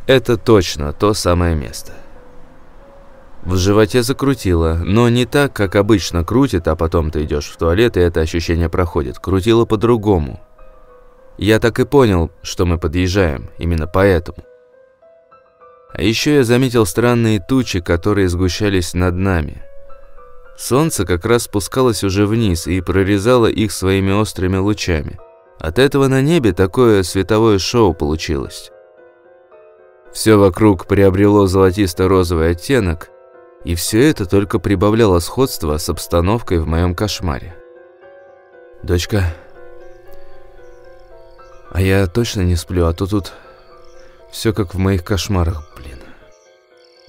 Это точно то самое место. В животе закрутило, но не так, как обычно крутит, а потом ты идешь в туалет, и это ощущение проходит. Крутило по-другому. Я так и понял, что мы подъезжаем, именно поэтому. А еще я заметил странные тучи, которые сгущались над нами. Солнце как раз спускалось уже вниз и прорезало их своими острыми лучами. От этого на небе такое световое шоу получилось. Все вокруг приобрело золотисто-розовый оттенок, и все это только прибавляло сходство с обстановкой в моем кошмаре. «Дочка, а я точно не сплю, а то тут все как в моих кошмарах, блин».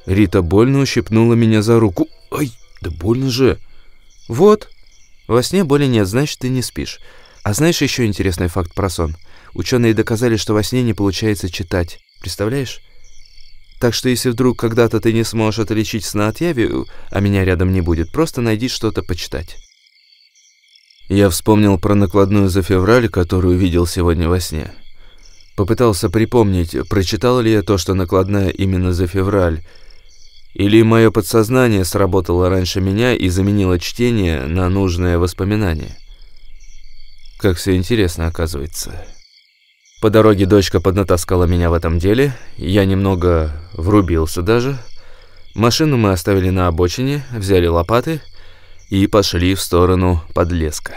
Рита больно ущипнула меня за руку. «Ай, да больно же!» «Вот, во сне боли нет, значит, ты не спишь. А знаешь еще интересный факт про сон? Ученые доказали, что во сне не получается читать. Представляешь?» Так что если вдруг когда-то ты не сможешь отличить сна от яви, а меня рядом не будет, просто найди что-то почитать. Я вспомнил про накладную за февраль, которую видел сегодня во сне. Попытался припомнить, прочитал ли я то, что накладная именно за февраль, или мое подсознание сработало раньше меня и заменило чтение на нужное воспоминание. Как все интересно оказывается. По дороге дочка поднатаскала меня в этом деле, я немного врубился даже. Машину мы оставили на обочине, взяли лопаты и пошли в сторону подлеска.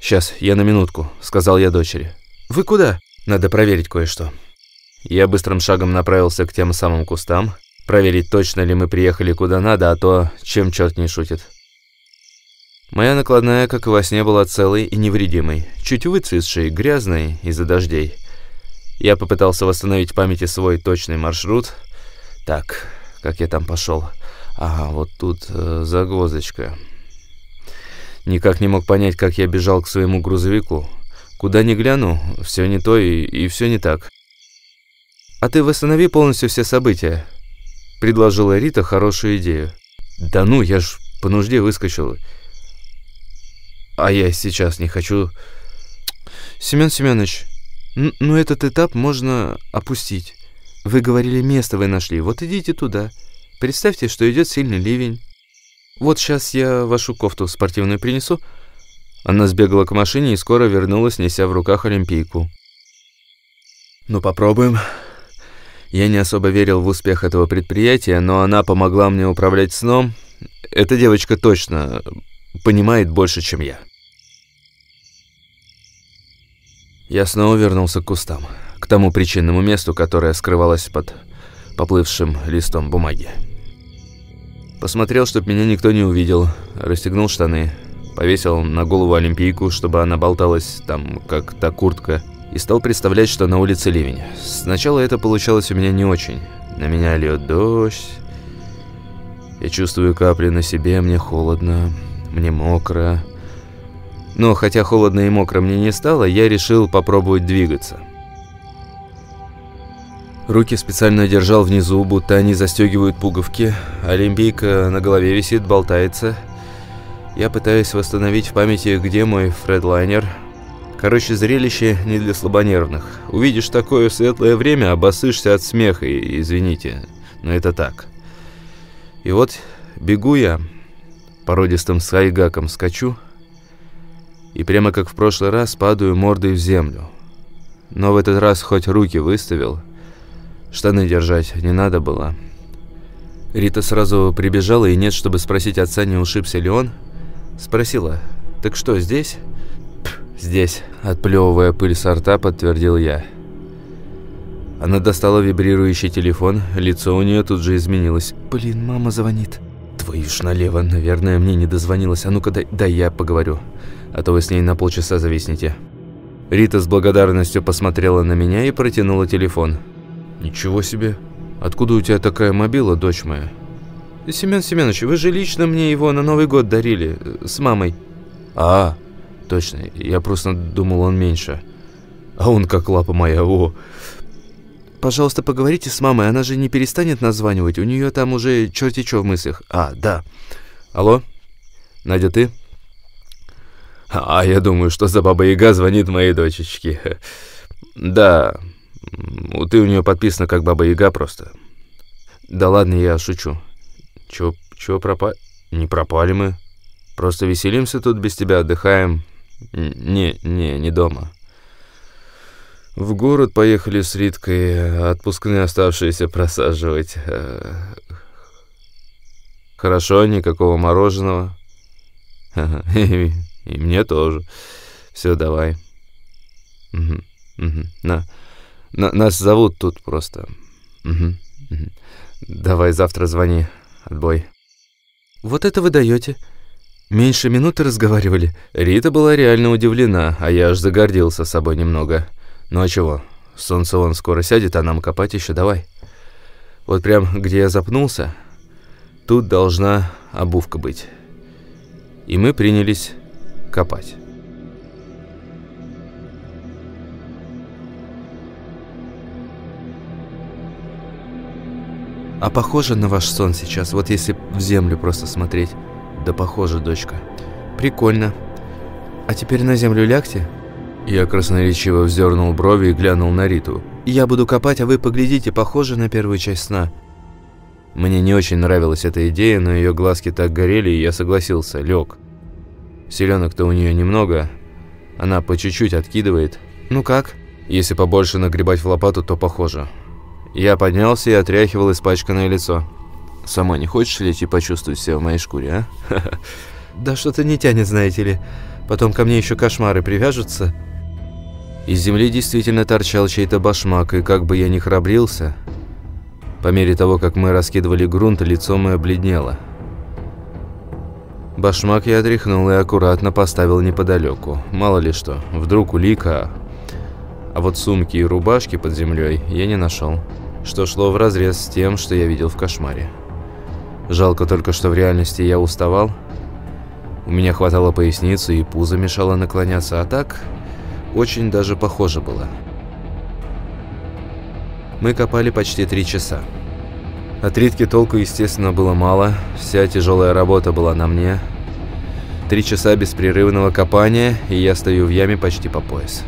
«Сейчас, я на минутку», — сказал я дочери. «Вы куда?» «Надо проверить кое-что». Я быстрым шагом направился к тем самым кустам, проверить, точно ли мы приехали куда надо, а то чем черт не шутит. Моя накладная, как и во сне, была целой и невредимой, чуть выцветшей, грязной из-за дождей. Я попытался восстановить в памяти свой точный маршрут. Так, как я там пошел? Ага, вот тут э, загвоздочка. Никак не мог понять, как я бежал к своему грузовику. Куда ни гляну, все не то и, и все не так. «А ты восстанови полностью все события», — предложила Рита хорошую идею. «Да ну, я ж по нужде выскочил». А я сейчас не хочу... Семен Семенович, ну этот этап можно опустить. Вы говорили, место вы нашли. Вот идите туда. Представьте, что идет сильный ливень. Вот сейчас я вашу кофту спортивную принесу. Она сбегала к машине и скоро вернулась, неся в руках олимпийку. Ну, попробуем. Я не особо верил в успех этого предприятия, но она помогла мне управлять сном. Эта девочка точно понимает больше, чем я. Я снова вернулся к кустам, к тому причинному месту, которое скрывалось под поплывшим листом бумаги. Посмотрел, чтобы меня никто не увидел, расстегнул штаны, повесил на голову олимпийку, чтобы она болталась там, как та куртка, и стал представлять, что на улице ливень. Сначала это получалось у меня не очень. На меня льет дождь, я чувствую капли на себе, мне холодно, мне мокро, но хотя холодно и мокро мне не стало, я решил попробовать двигаться. Руки специально держал внизу, будто они застегивают пуговки. Олимпийка на голове висит, болтается. Я пытаюсь восстановить в памяти, где мой фредлайнер. Короче, зрелище не для слабонервных. Увидишь такое светлое время, обоссышься от смеха, и, извините, но это так. И вот бегу я, породистым сайгаком скачу, и прямо как в прошлый раз падаю мордой в землю. Но в этот раз хоть руки выставил, штаны держать не надо было. Рита сразу прибежала, и нет, чтобы спросить отца, не ушибся ли он. Спросила, «Так что, здесь?» «Здесь», — отплевывая пыль со рта, подтвердил я. Она достала вибрирующий телефон, лицо у нее тут же изменилось. «Блин, мама звонит». «Твою ж налево, наверное, мне не дозвонилась. А ну-ка, дай, дай я поговорю» а то вы с ней на полчаса зависнете». Рита с благодарностью посмотрела на меня и протянула телефон. «Ничего себе. Откуда у тебя такая мобила, дочь моя? Семен Семенович, вы же лично мне его на Новый год дарили, с мамой. А, точно, я просто думал, он меньше. А он как лапа моя, о. Пожалуйста, поговорите с мамой, она же не перестанет названивать, у нее там уже черти что в мыслях. А, да. Алло? Надя, ты? А я думаю, что за баба Яга звонит моей дочечке. Да, ты у нее подписана как баба Яга просто. Да ладно, я шучу. Чего, чего пропали? Не пропали мы. Просто веселимся тут без тебя, отдыхаем. Не, не, не дома. В город поехали с Риткой, отпускные оставшиеся просаживать. Хорошо, никакого мороженого. И, и мне тоже. Все, давай. Угу, угу. На, на, нас зовут тут просто. Угу, угу. Давай завтра звони. Отбой. Вот это вы даете. Меньше минуты разговаривали. Рита была реально удивлена, а я аж загордился собой немного. Ну а чего? Солнце вон скоро сядет, а нам копать еще давай. Вот прям где я запнулся, тут должна обувка быть. И мы принялись копать. А похоже на ваш сон сейчас, вот если в землю просто смотреть. Да похоже, дочка. Прикольно. А теперь на землю лягте. Я красноречиво вздернул брови и глянул на Риту. Я буду копать, а вы поглядите, похоже на первую часть сна. Мне не очень нравилась эта идея, но ее глазки так горели, и я согласился, лег. Селенок-то у нее немного, она по чуть-чуть откидывает. Ну как? Если побольше нагребать в лопату, то похоже. Я поднялся и отряхивал испачканное лицо. Сама не хочешь лечь и почувствовать себя в моей шкуре, а? Да что-то не тянет, знаете ли. Потом ко мне еще кошмары привяжутся. Из земли действительно торчал чей-то башмак, и как бы я ни храбрился, по мере того, как мы раскидывали грунт, лицо мое бледнело. Башмак я отряхнул и аккуратно поставил неподалеку. Мало ли что, вдруг улика, а вот сумки и рубашки под землей я не нашел, что шло вразрез с тем, что я видел в кошмаре. Жалко только, что в реальности я уставал. У меня хватало поясницы и пузо мешало наклоняться, а так очень даже похоже было. Мы копали почти три часа. От Ритки толку, естественно, было мало, вся тяжелая работа была на мне. Три часа беспрерывного копания, и я стою в яме почти по пояс.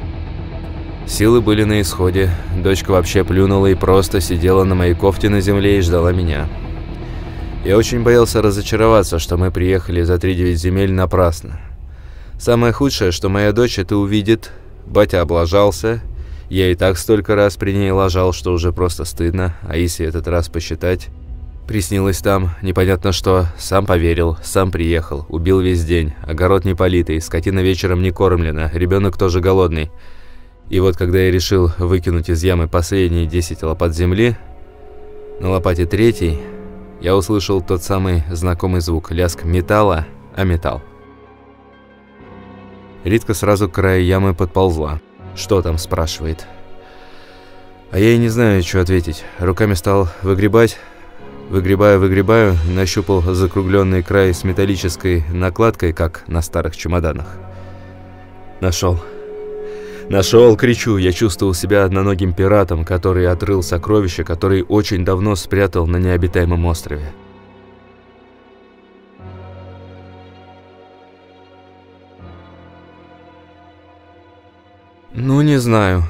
Силы были на исходе. Дочка вообще плюнула и просто сидела на моей кофте на земле и ждала меня. Я очень боялся разочароваться, что мы приехали за 3-9 земель напрасно. Самое худшее, что моя дочь это увидит. Батя облажался. Я и так столько раз при ней лажал, что уже просто стыдно. А если этот раз посчитать... Приснилось там, непонятно что, сам поверил, сам приехал, убил весь день, огород не политый, скотина вечером не кормлена, ребенок тоже голодный. И вот когда я решил выкинуть из ямы последние 10 лопат земли, на лопате третьей я услышал тот самый знакомый звук, лязг металла, а металл. Ритка сразу к краю ямы подползла. «Что там?» – спрашивает. А я и не знаю, что ответить. Руками стал выгребать. Выгребаю, выгребаю, нащупал закругленный край с металлической накладкой, как на старых чемоданах. Нашел. «Нашел!» — кричу. Я чувствовал себя одноногим пиратом, который отрыл сокровища, который очень давно спрятал на необитаемом острове. «Ну, не знаю».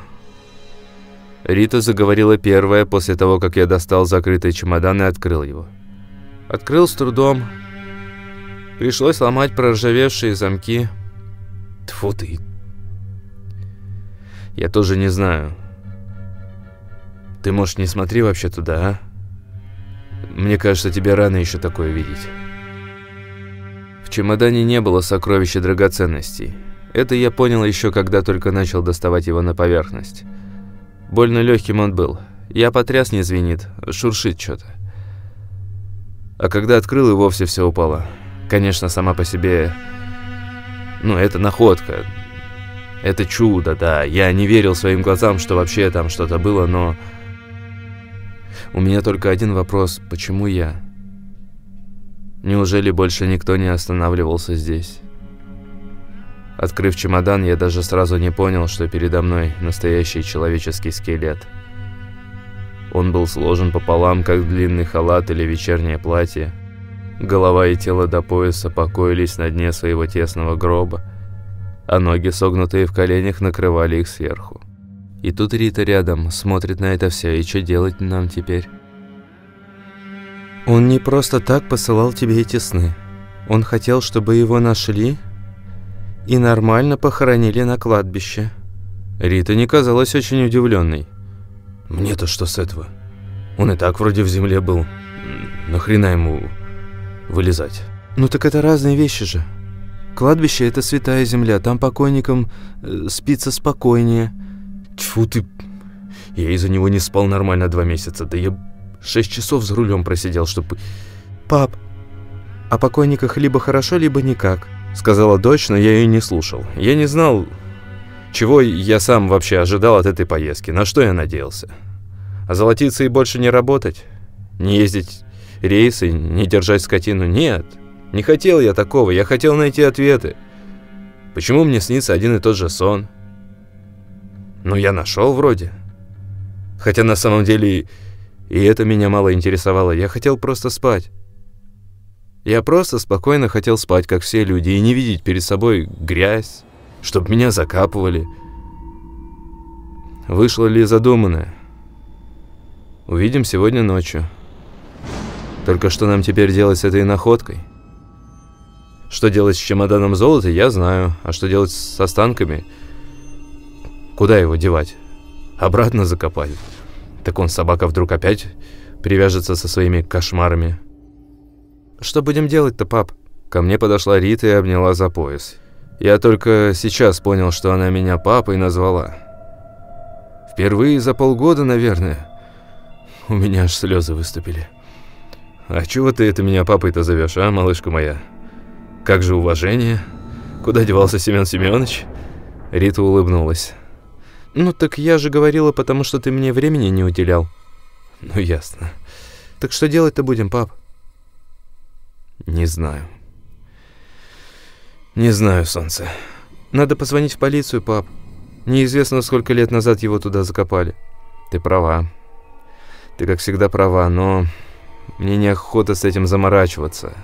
Рита заговорила первая после того, как я достал закрытый чемодан и открыл его. Открыл с трудом. Пришлось ломать проржавевшие замки. Тфу ты, я тоже не знаю. Ты, может, не смотри вообще туда, а? Мне кажется, тебе рано еще такое видеть. В чемодане не было сокровища драгоценностей. Это я понял еще, когда только начал доставать его на поверхность. Больно легким он был. Я потряс, не звенит, шуршит что-то. А когда открыл, и вовсе все упало. Конечно, сама по себе... Ну, это находка. Это чудо, да. Я не верил своим глазам, что вообще там что-то было, но... У меня только один вопрос. Почему я? Неужели больше никто не останавливался здесь? Открыв чемодан, я даже сразу не понял, что передо мной настоящий человеческий скелет. Он был сложен пополам, как длинный халат или вечернее платье. Голова и тело до пояса покоились на дне своего тесного гроба, а ноги, согнутые в коленях, накрывали их сверху. И тут Рита рядом, смотрит на это все, и что делать нам теперь? Он не просто так посылал тебе эти сны. Он хотел, чтобы его нашли и нормально похоронили на кладбище. Рита не казалась очень удивленной. Мне-то что с этого? Он и так вроде в земле был. Нахрена ему вылезать. Ну так это разные вещи же. Кладбище – это святая земля, там покойникам э, спится спокойнее. Тьфу ты, я из-за него не спал нормально два месяца, да я шесть часов за рулем просидел, чтобы... Пап, о покойниках либо хорошо, либо никак. Сказала дочь, но я ее не слушал. Я не знал, чего я сам вообще ожидал от этой поездки, на что я надеялся. А золотиться и больше не работать, не ездить рейсы, не держать скотину. Нет, не хотел я такого, я хотел найти ответы. Почему мне снится один и тот же сон? Ну, я нашел вроде. Хотя на самом деле и это меня мало интересовало. Я хотел просто спать. Я просто спокойно хотел спать, как все люди, и не видеть перед собой грязь, чтобы меня закапывали. Вышло ли задуманное? Увидим сегодня ночью. Только что нам теперь делать с этой находкой? Что делать с чемоданом золота, я знаю. А что делать с останками? Куда его девать? Обратно закопать? Так он, собака, вдруг опять привяжется со своими кошмарами. «Что будем делать-то, пап?» Ко мне подошла Рита и обняла за пояс. Я только сейчас понял, что она меня папой назвала. Впервые за полгода, наверное. У меня аж слезы выступили. «А чего ты это меня папой-то зовешь, а, малышка моя? Как же уважение? Куда девался Семен Семенович?» Рита улыбнулась. «Ну так я же говорила, потому что ты мне времени не уделял». «Ну ясно». «Так что делать-то будем, пап?» «Не знаю». «Не знаю, солнце». «Надо позвонить в полицию, пап. Неизвестно, сколько лет назад его туда закопали». «Ты права. Ты, как всегда, права, но мне неохота с этим заморачиваться.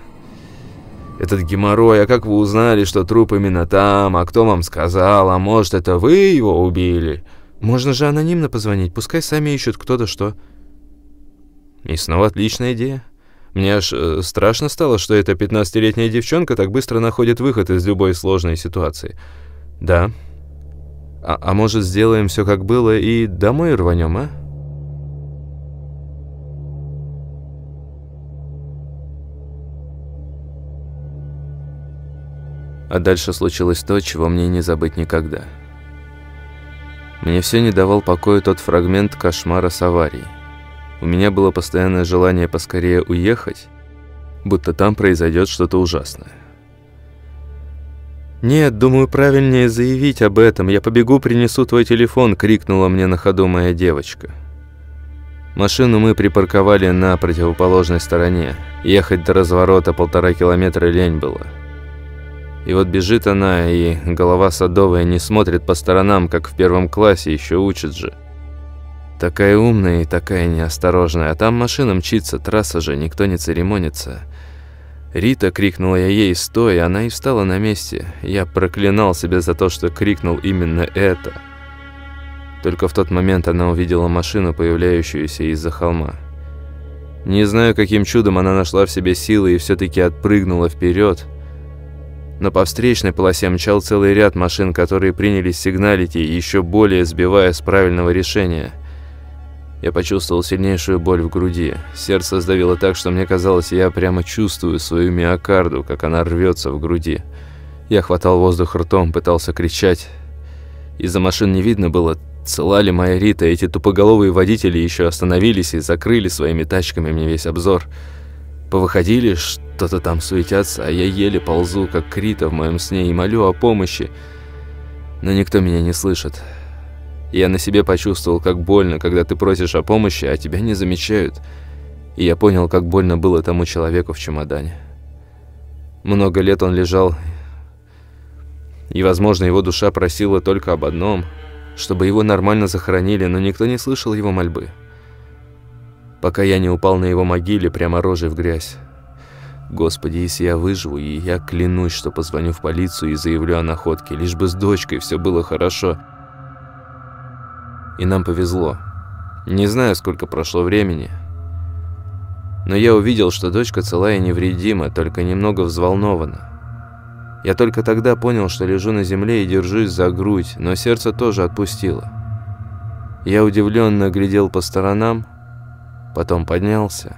Этот геморрой, а как вы узнали, что труп именно там, а кто вам сказал, а может, это вы его убили? Можно же анонимно позвонить, пускай сами ищут кто-то что. И снова отличная идея. Мне аж э, страшно стало, что эта 15-летняя девчонка так быстро находит выход из любой сложной ситуации. Да. А, а может, сделаем все как было и домой рванем, а? А дальше случилось то, чего мне не забыть никогда. Мне все не давал покоя тот фрагмент кошмара с аварией. У меня было постоянное желание поскорее уехать, будто там произойдет что-то ужасное. «Нет, думаю, правильнее заявить об этом. Я побегу, принесу твой телефон», — крикнула мне на ходу моя девочка. Машину мы припарковали на противоположной стороне. Ехать до разворота полтора километра лень было. И вот бежит она, и голова садовая не смотрит по сторонам, как в первом классе, еще учит же. Такая умная и такая неосторожная, а там машина мчится, трасса же, никто не церемонится. «Рита!» – крикнула я ей, стой, она и встала на месте. Я проклинал себя за то, что крикнул именно это. Только в тот момент она увидела машину, появляющуюся из-за холма. Не знаю, каким чудом она нашла в себе силы и все-таки отпрыгнула вперед – но по встречной полосе мчал целый ряд машин, которые принялись сигналить и еще более сбивая с правильного решения. Я почувствовал сильнейшую боль в груди. Сердце сдавило так, что мне казалось, я прямо чувствую свою миокарду, как она рвется в груди. Я хватал воздух ртом, пытался кричать. Из-за машин не видно было, цела ли моя Рита. Эти тупоголовые водители еще остановились и закрыли своими тачками мне весь обзор. Повыходили, что-то там суетятся, а я еле ползу, как Крита в моем сне, и молю о помощи. Но никто меня не слышит. Я на себе почувствовал, как больно, когда ты просишь о помощи, а тебя не замечают. И я понял, как больно было тому человеку в чемодане. Много лет он лежал, и, возможно, его душа просила только об одном, чтобы его нормально захоронили, но никто не слышал его мольбы. Пока я не упал на его могиле прямо рожей в грязь. Господи, если я выживу, и я клянусь, что позвоню в полицию и заявлю о находке, лишь бы с дочкой все было хорошо. И нам повезло. Не знаю, сколько прошло времени, но я увидел, что дочка целая и невредима, только немного взволнована. Я только тогда понял, что лежу на земле и держусь за грудь, но сердце тоже отпустило. Я удивленно глядел по сторонам, потом поднялся.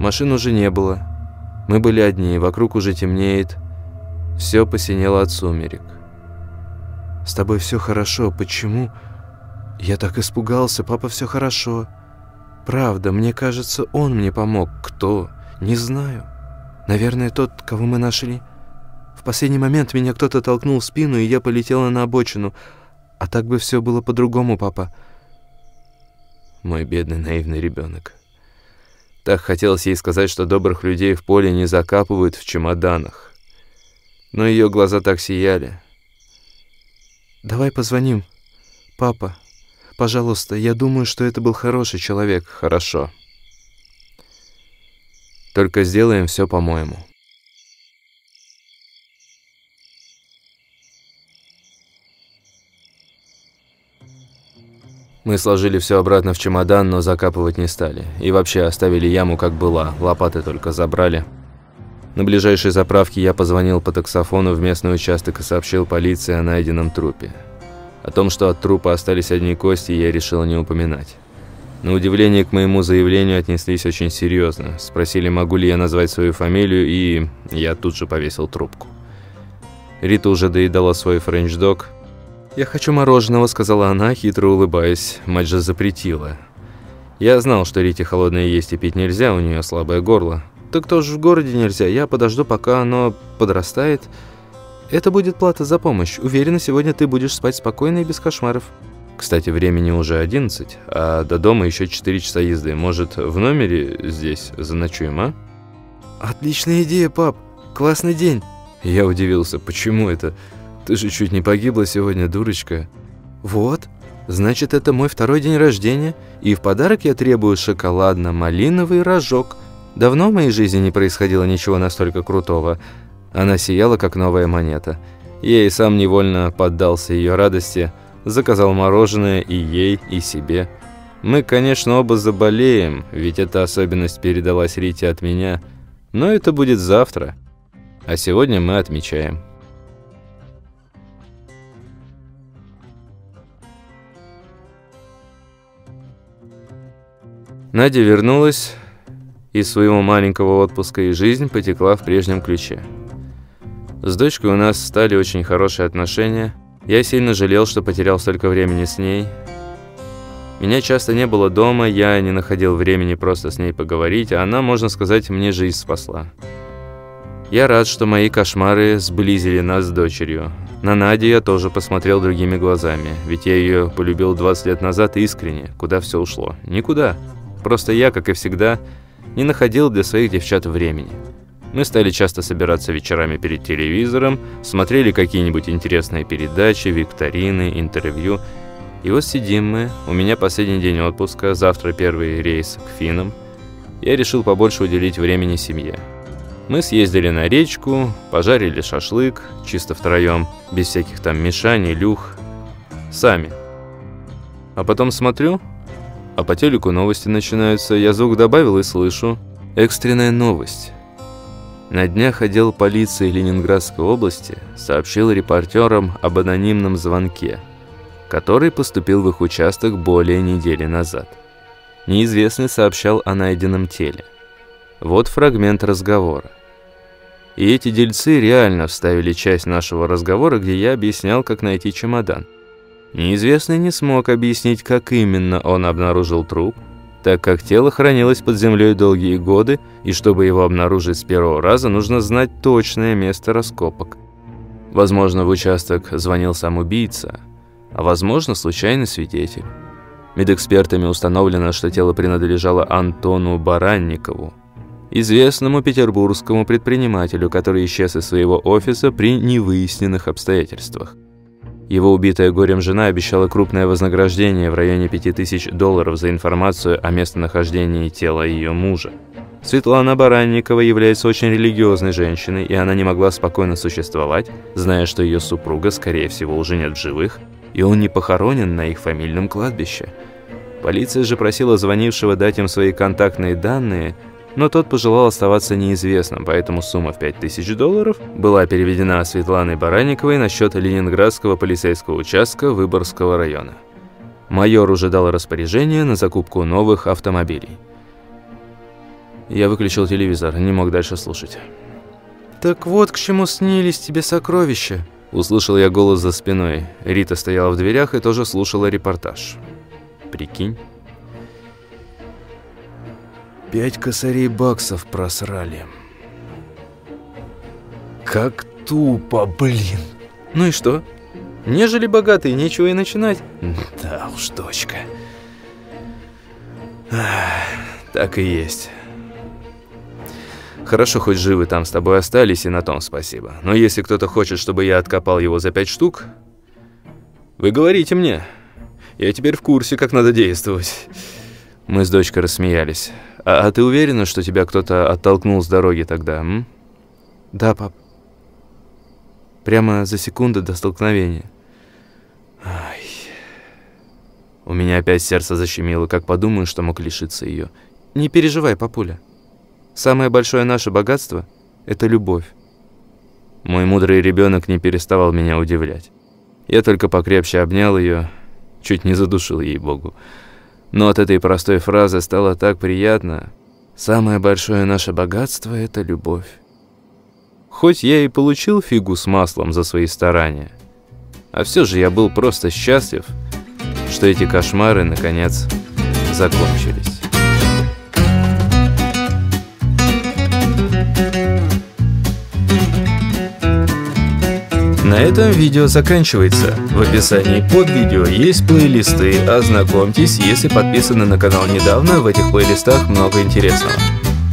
Машин уже не было. Мы были одни, вокруг уже темнеет. Все посинело от сумерек. «С тобой все хорошо. Почему?» «Я так испугался. Папа, все хорошо». Правда, мне кажется, он мне помог. Кто? Не знаю. Наверное, тот, кого мы нашли. В последний момент меня кто-то толкнул в спину, и я полетела на обочину. А так бы все было по-другому, папа. Мой бедный наивный ребенок. Так хотелось ей сказать, что добрых людей в поле не закапывают в чемоданах. Но ее глаза так сияли. «Давай позвоним, папа», Пожалуйста, я думаю, что это был хороший человек. Хорошо. Только сделаем все по-моему. Мы сложили все обратно в чемодан, но закапывать не стали. И вообще оставили яму как была, лопаты только забрали. На ближайшей заправке я позвонил по таксофону в местный участок и сообщил полиции о найденном трупе. О том, что от трупа остались одни кости, я решил не упоминать. На удивление к моему заявлению отнеслись очень серьезно. Спросили, могу ли я назвать свою фамилию, и я тут же повесил трубку. Рита уже доедала свой френч-дог. «Я хочу мороженого», — сказала она, хитро улыбаясь. Мать же запретила. Я знал, что Рите холодное есть и пить нельзя, у нее слабое горло. «Так тоже в городе нельзя, я подожду, пока оно подрастает». Это будет плата за помощь. Уверена, сегодня ты будешь спать спокойно и без кошмаров. Кстати, времени уже 11, а до дома еще 4 часа езды. Может, в номере здесь заночуем, а? Отличная идея, пап. Классный день. Я удивился, почему это? Ты же чуть не погибла сегодня, дурочка. Вот. Значит, это мой второй день рождения, и в подарок я требую шоколадно-малиновый рожок. Давно в моей жизни не происходило ничего настолько крутого. Она сияла, как новая монета. Я и сам невольно поддался ее радости, заказал мороженое и ей, и себе. Мы, конечно, оба заболеем, ведь эта особенность передалась Рите от меня, но это будет завтра. А сегодня мы отмечаем. Надя вернулась из своего маленького отпуска, и жизнь потекла в прежнем ключе. С дочкой у нас стали очень хорошие отношения. Я сильно жалел, что потерял столько времени с ней. Меня часто не было дома, я не находил времени просто с ней поговорить, а она, можно сказать, мне жизнь спасла. Я рад, что мои кошмары сблизили нас с дочерью. На Надю я тоже посмотрел другими глазами, ведь я ее полюбил 20 лет назад искренне. Куда все ушло? Никуда. Просто я, как и всегда, не находил для своих девчат времени. Мы стали часто собираться вечерами перед телевизором, смотрели какие-нибудь интересные передачи, викторины, интервью. И вот сидим мы, у меня последний день отпуска, завтра первый рейс к финам. Я решил побольше уделить времени семье. Мы съездили на речку, пожарили шашлык, чисто втроем, без всяких там мешаний, люх, сами. А потом смотрю, а по телеку новости начинаются, я звук добавил и слышу. Экстренная новость. На днях отдел полиции Ленинградской области сообщил репортерам об анонимном звонке, который поступил в их участок более недели назад. Неизвестный сообщал о найденном теле. Вот фрагмент разговора. И эти дельцы реально вставили часть нашего разговора, где я объяснял, как найти чемодан. Неизвестный не смог объяснить, как именно он обнаружил труп, так как тело хранилось под землей долгие годы, и чтобы его обнаружить с первого раза, нужно знать точное место раскопок. Возможно, в участок звонил сам убийца, а возможно, случайный свидетель. Медэкспертами установлено, что тело принадлежало Антону Баранникову, известному петербургскому предпринимателю, который исчез из своего офиса при невыясненных обстоятельствах. Его убитая горем жена обещала крупное вознаграждение в районе 5000 долларов за информацию о местонахождении тела ее мужа. Светлана Баранникова является очень религиозной женщиной, и она не могла спокойно существовать, зная, что ее супруга, скорее всего, уже нет в живых, и он не похоронен на их фамильном кладбище. Полиция же просила звонившего дать им свои контактные данные – но тот пожелал оставаться неизвестным, поэтому сумма в 5000 долларов была переведена Светланой Баранниковой на счет Ленинградского полицейского участка Выборгского района. Майор уже дал распоряжение на закупку новых автомобилей. Я выключил телевизор, не мог дальше слушать. «Так вот к чему снились тебе сокровища», Услышал я голос за спиной. Рита стояла в дверях и тоже слушала репортаж. Прикинь. Пять косарей баксов просрали. Как тупо, блин. Ну и что? Нежели богатые, нечего и начинать. Да уж, дочка. так и есть. Хорошо, хоть живы там с тобой остались, и на том спасибо. Но если кто-то хочет, чтобы я откопал его за пять штук, вы говорите мне. Я теперь в курсе, как надо действовать. Мы с дочкой рассмеялись. А, а ты уверена, что тебя кто-то оттолкнул с дороги тогда, м? Да, пап. Прямо за секунду до столкновения. Ай. У меня опять сердце защемило, как подумаю, что мог лишиться ее. Не переживай, папуля. Самое большое наше богатство – это любовь. Мой мудрый ребенок не переставал меня удивлять. Я только покрепче обнял ее, чуть не задушил ей-богу. Но от этой простой фразы стало так приятно. Самое большое наше богатство – это любовь. Хоть я и получил фигу с маслом за свои старания, а все же я был просто счастлив, что эти кошмары, наконец, закончились. На этом видео заканчивается. В описании под видео есть плейлисты, ознакомьтесь, если подписаны на канал недавно, в этих плейлистах много интересного.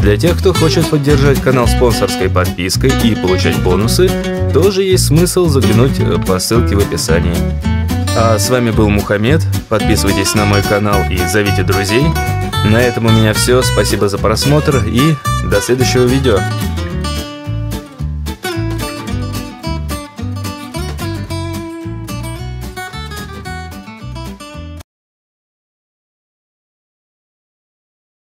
Для тех, кто хочет поддержать канал спонсорской подпиской и получать бонусы, тоже есть смысл заглянуть по ссылке в описании. А с вами был Мухаммед, подписывайтесь на мой канал и зовите друзей. На этом у меня все, спасибо за просмотр и до следующего видео.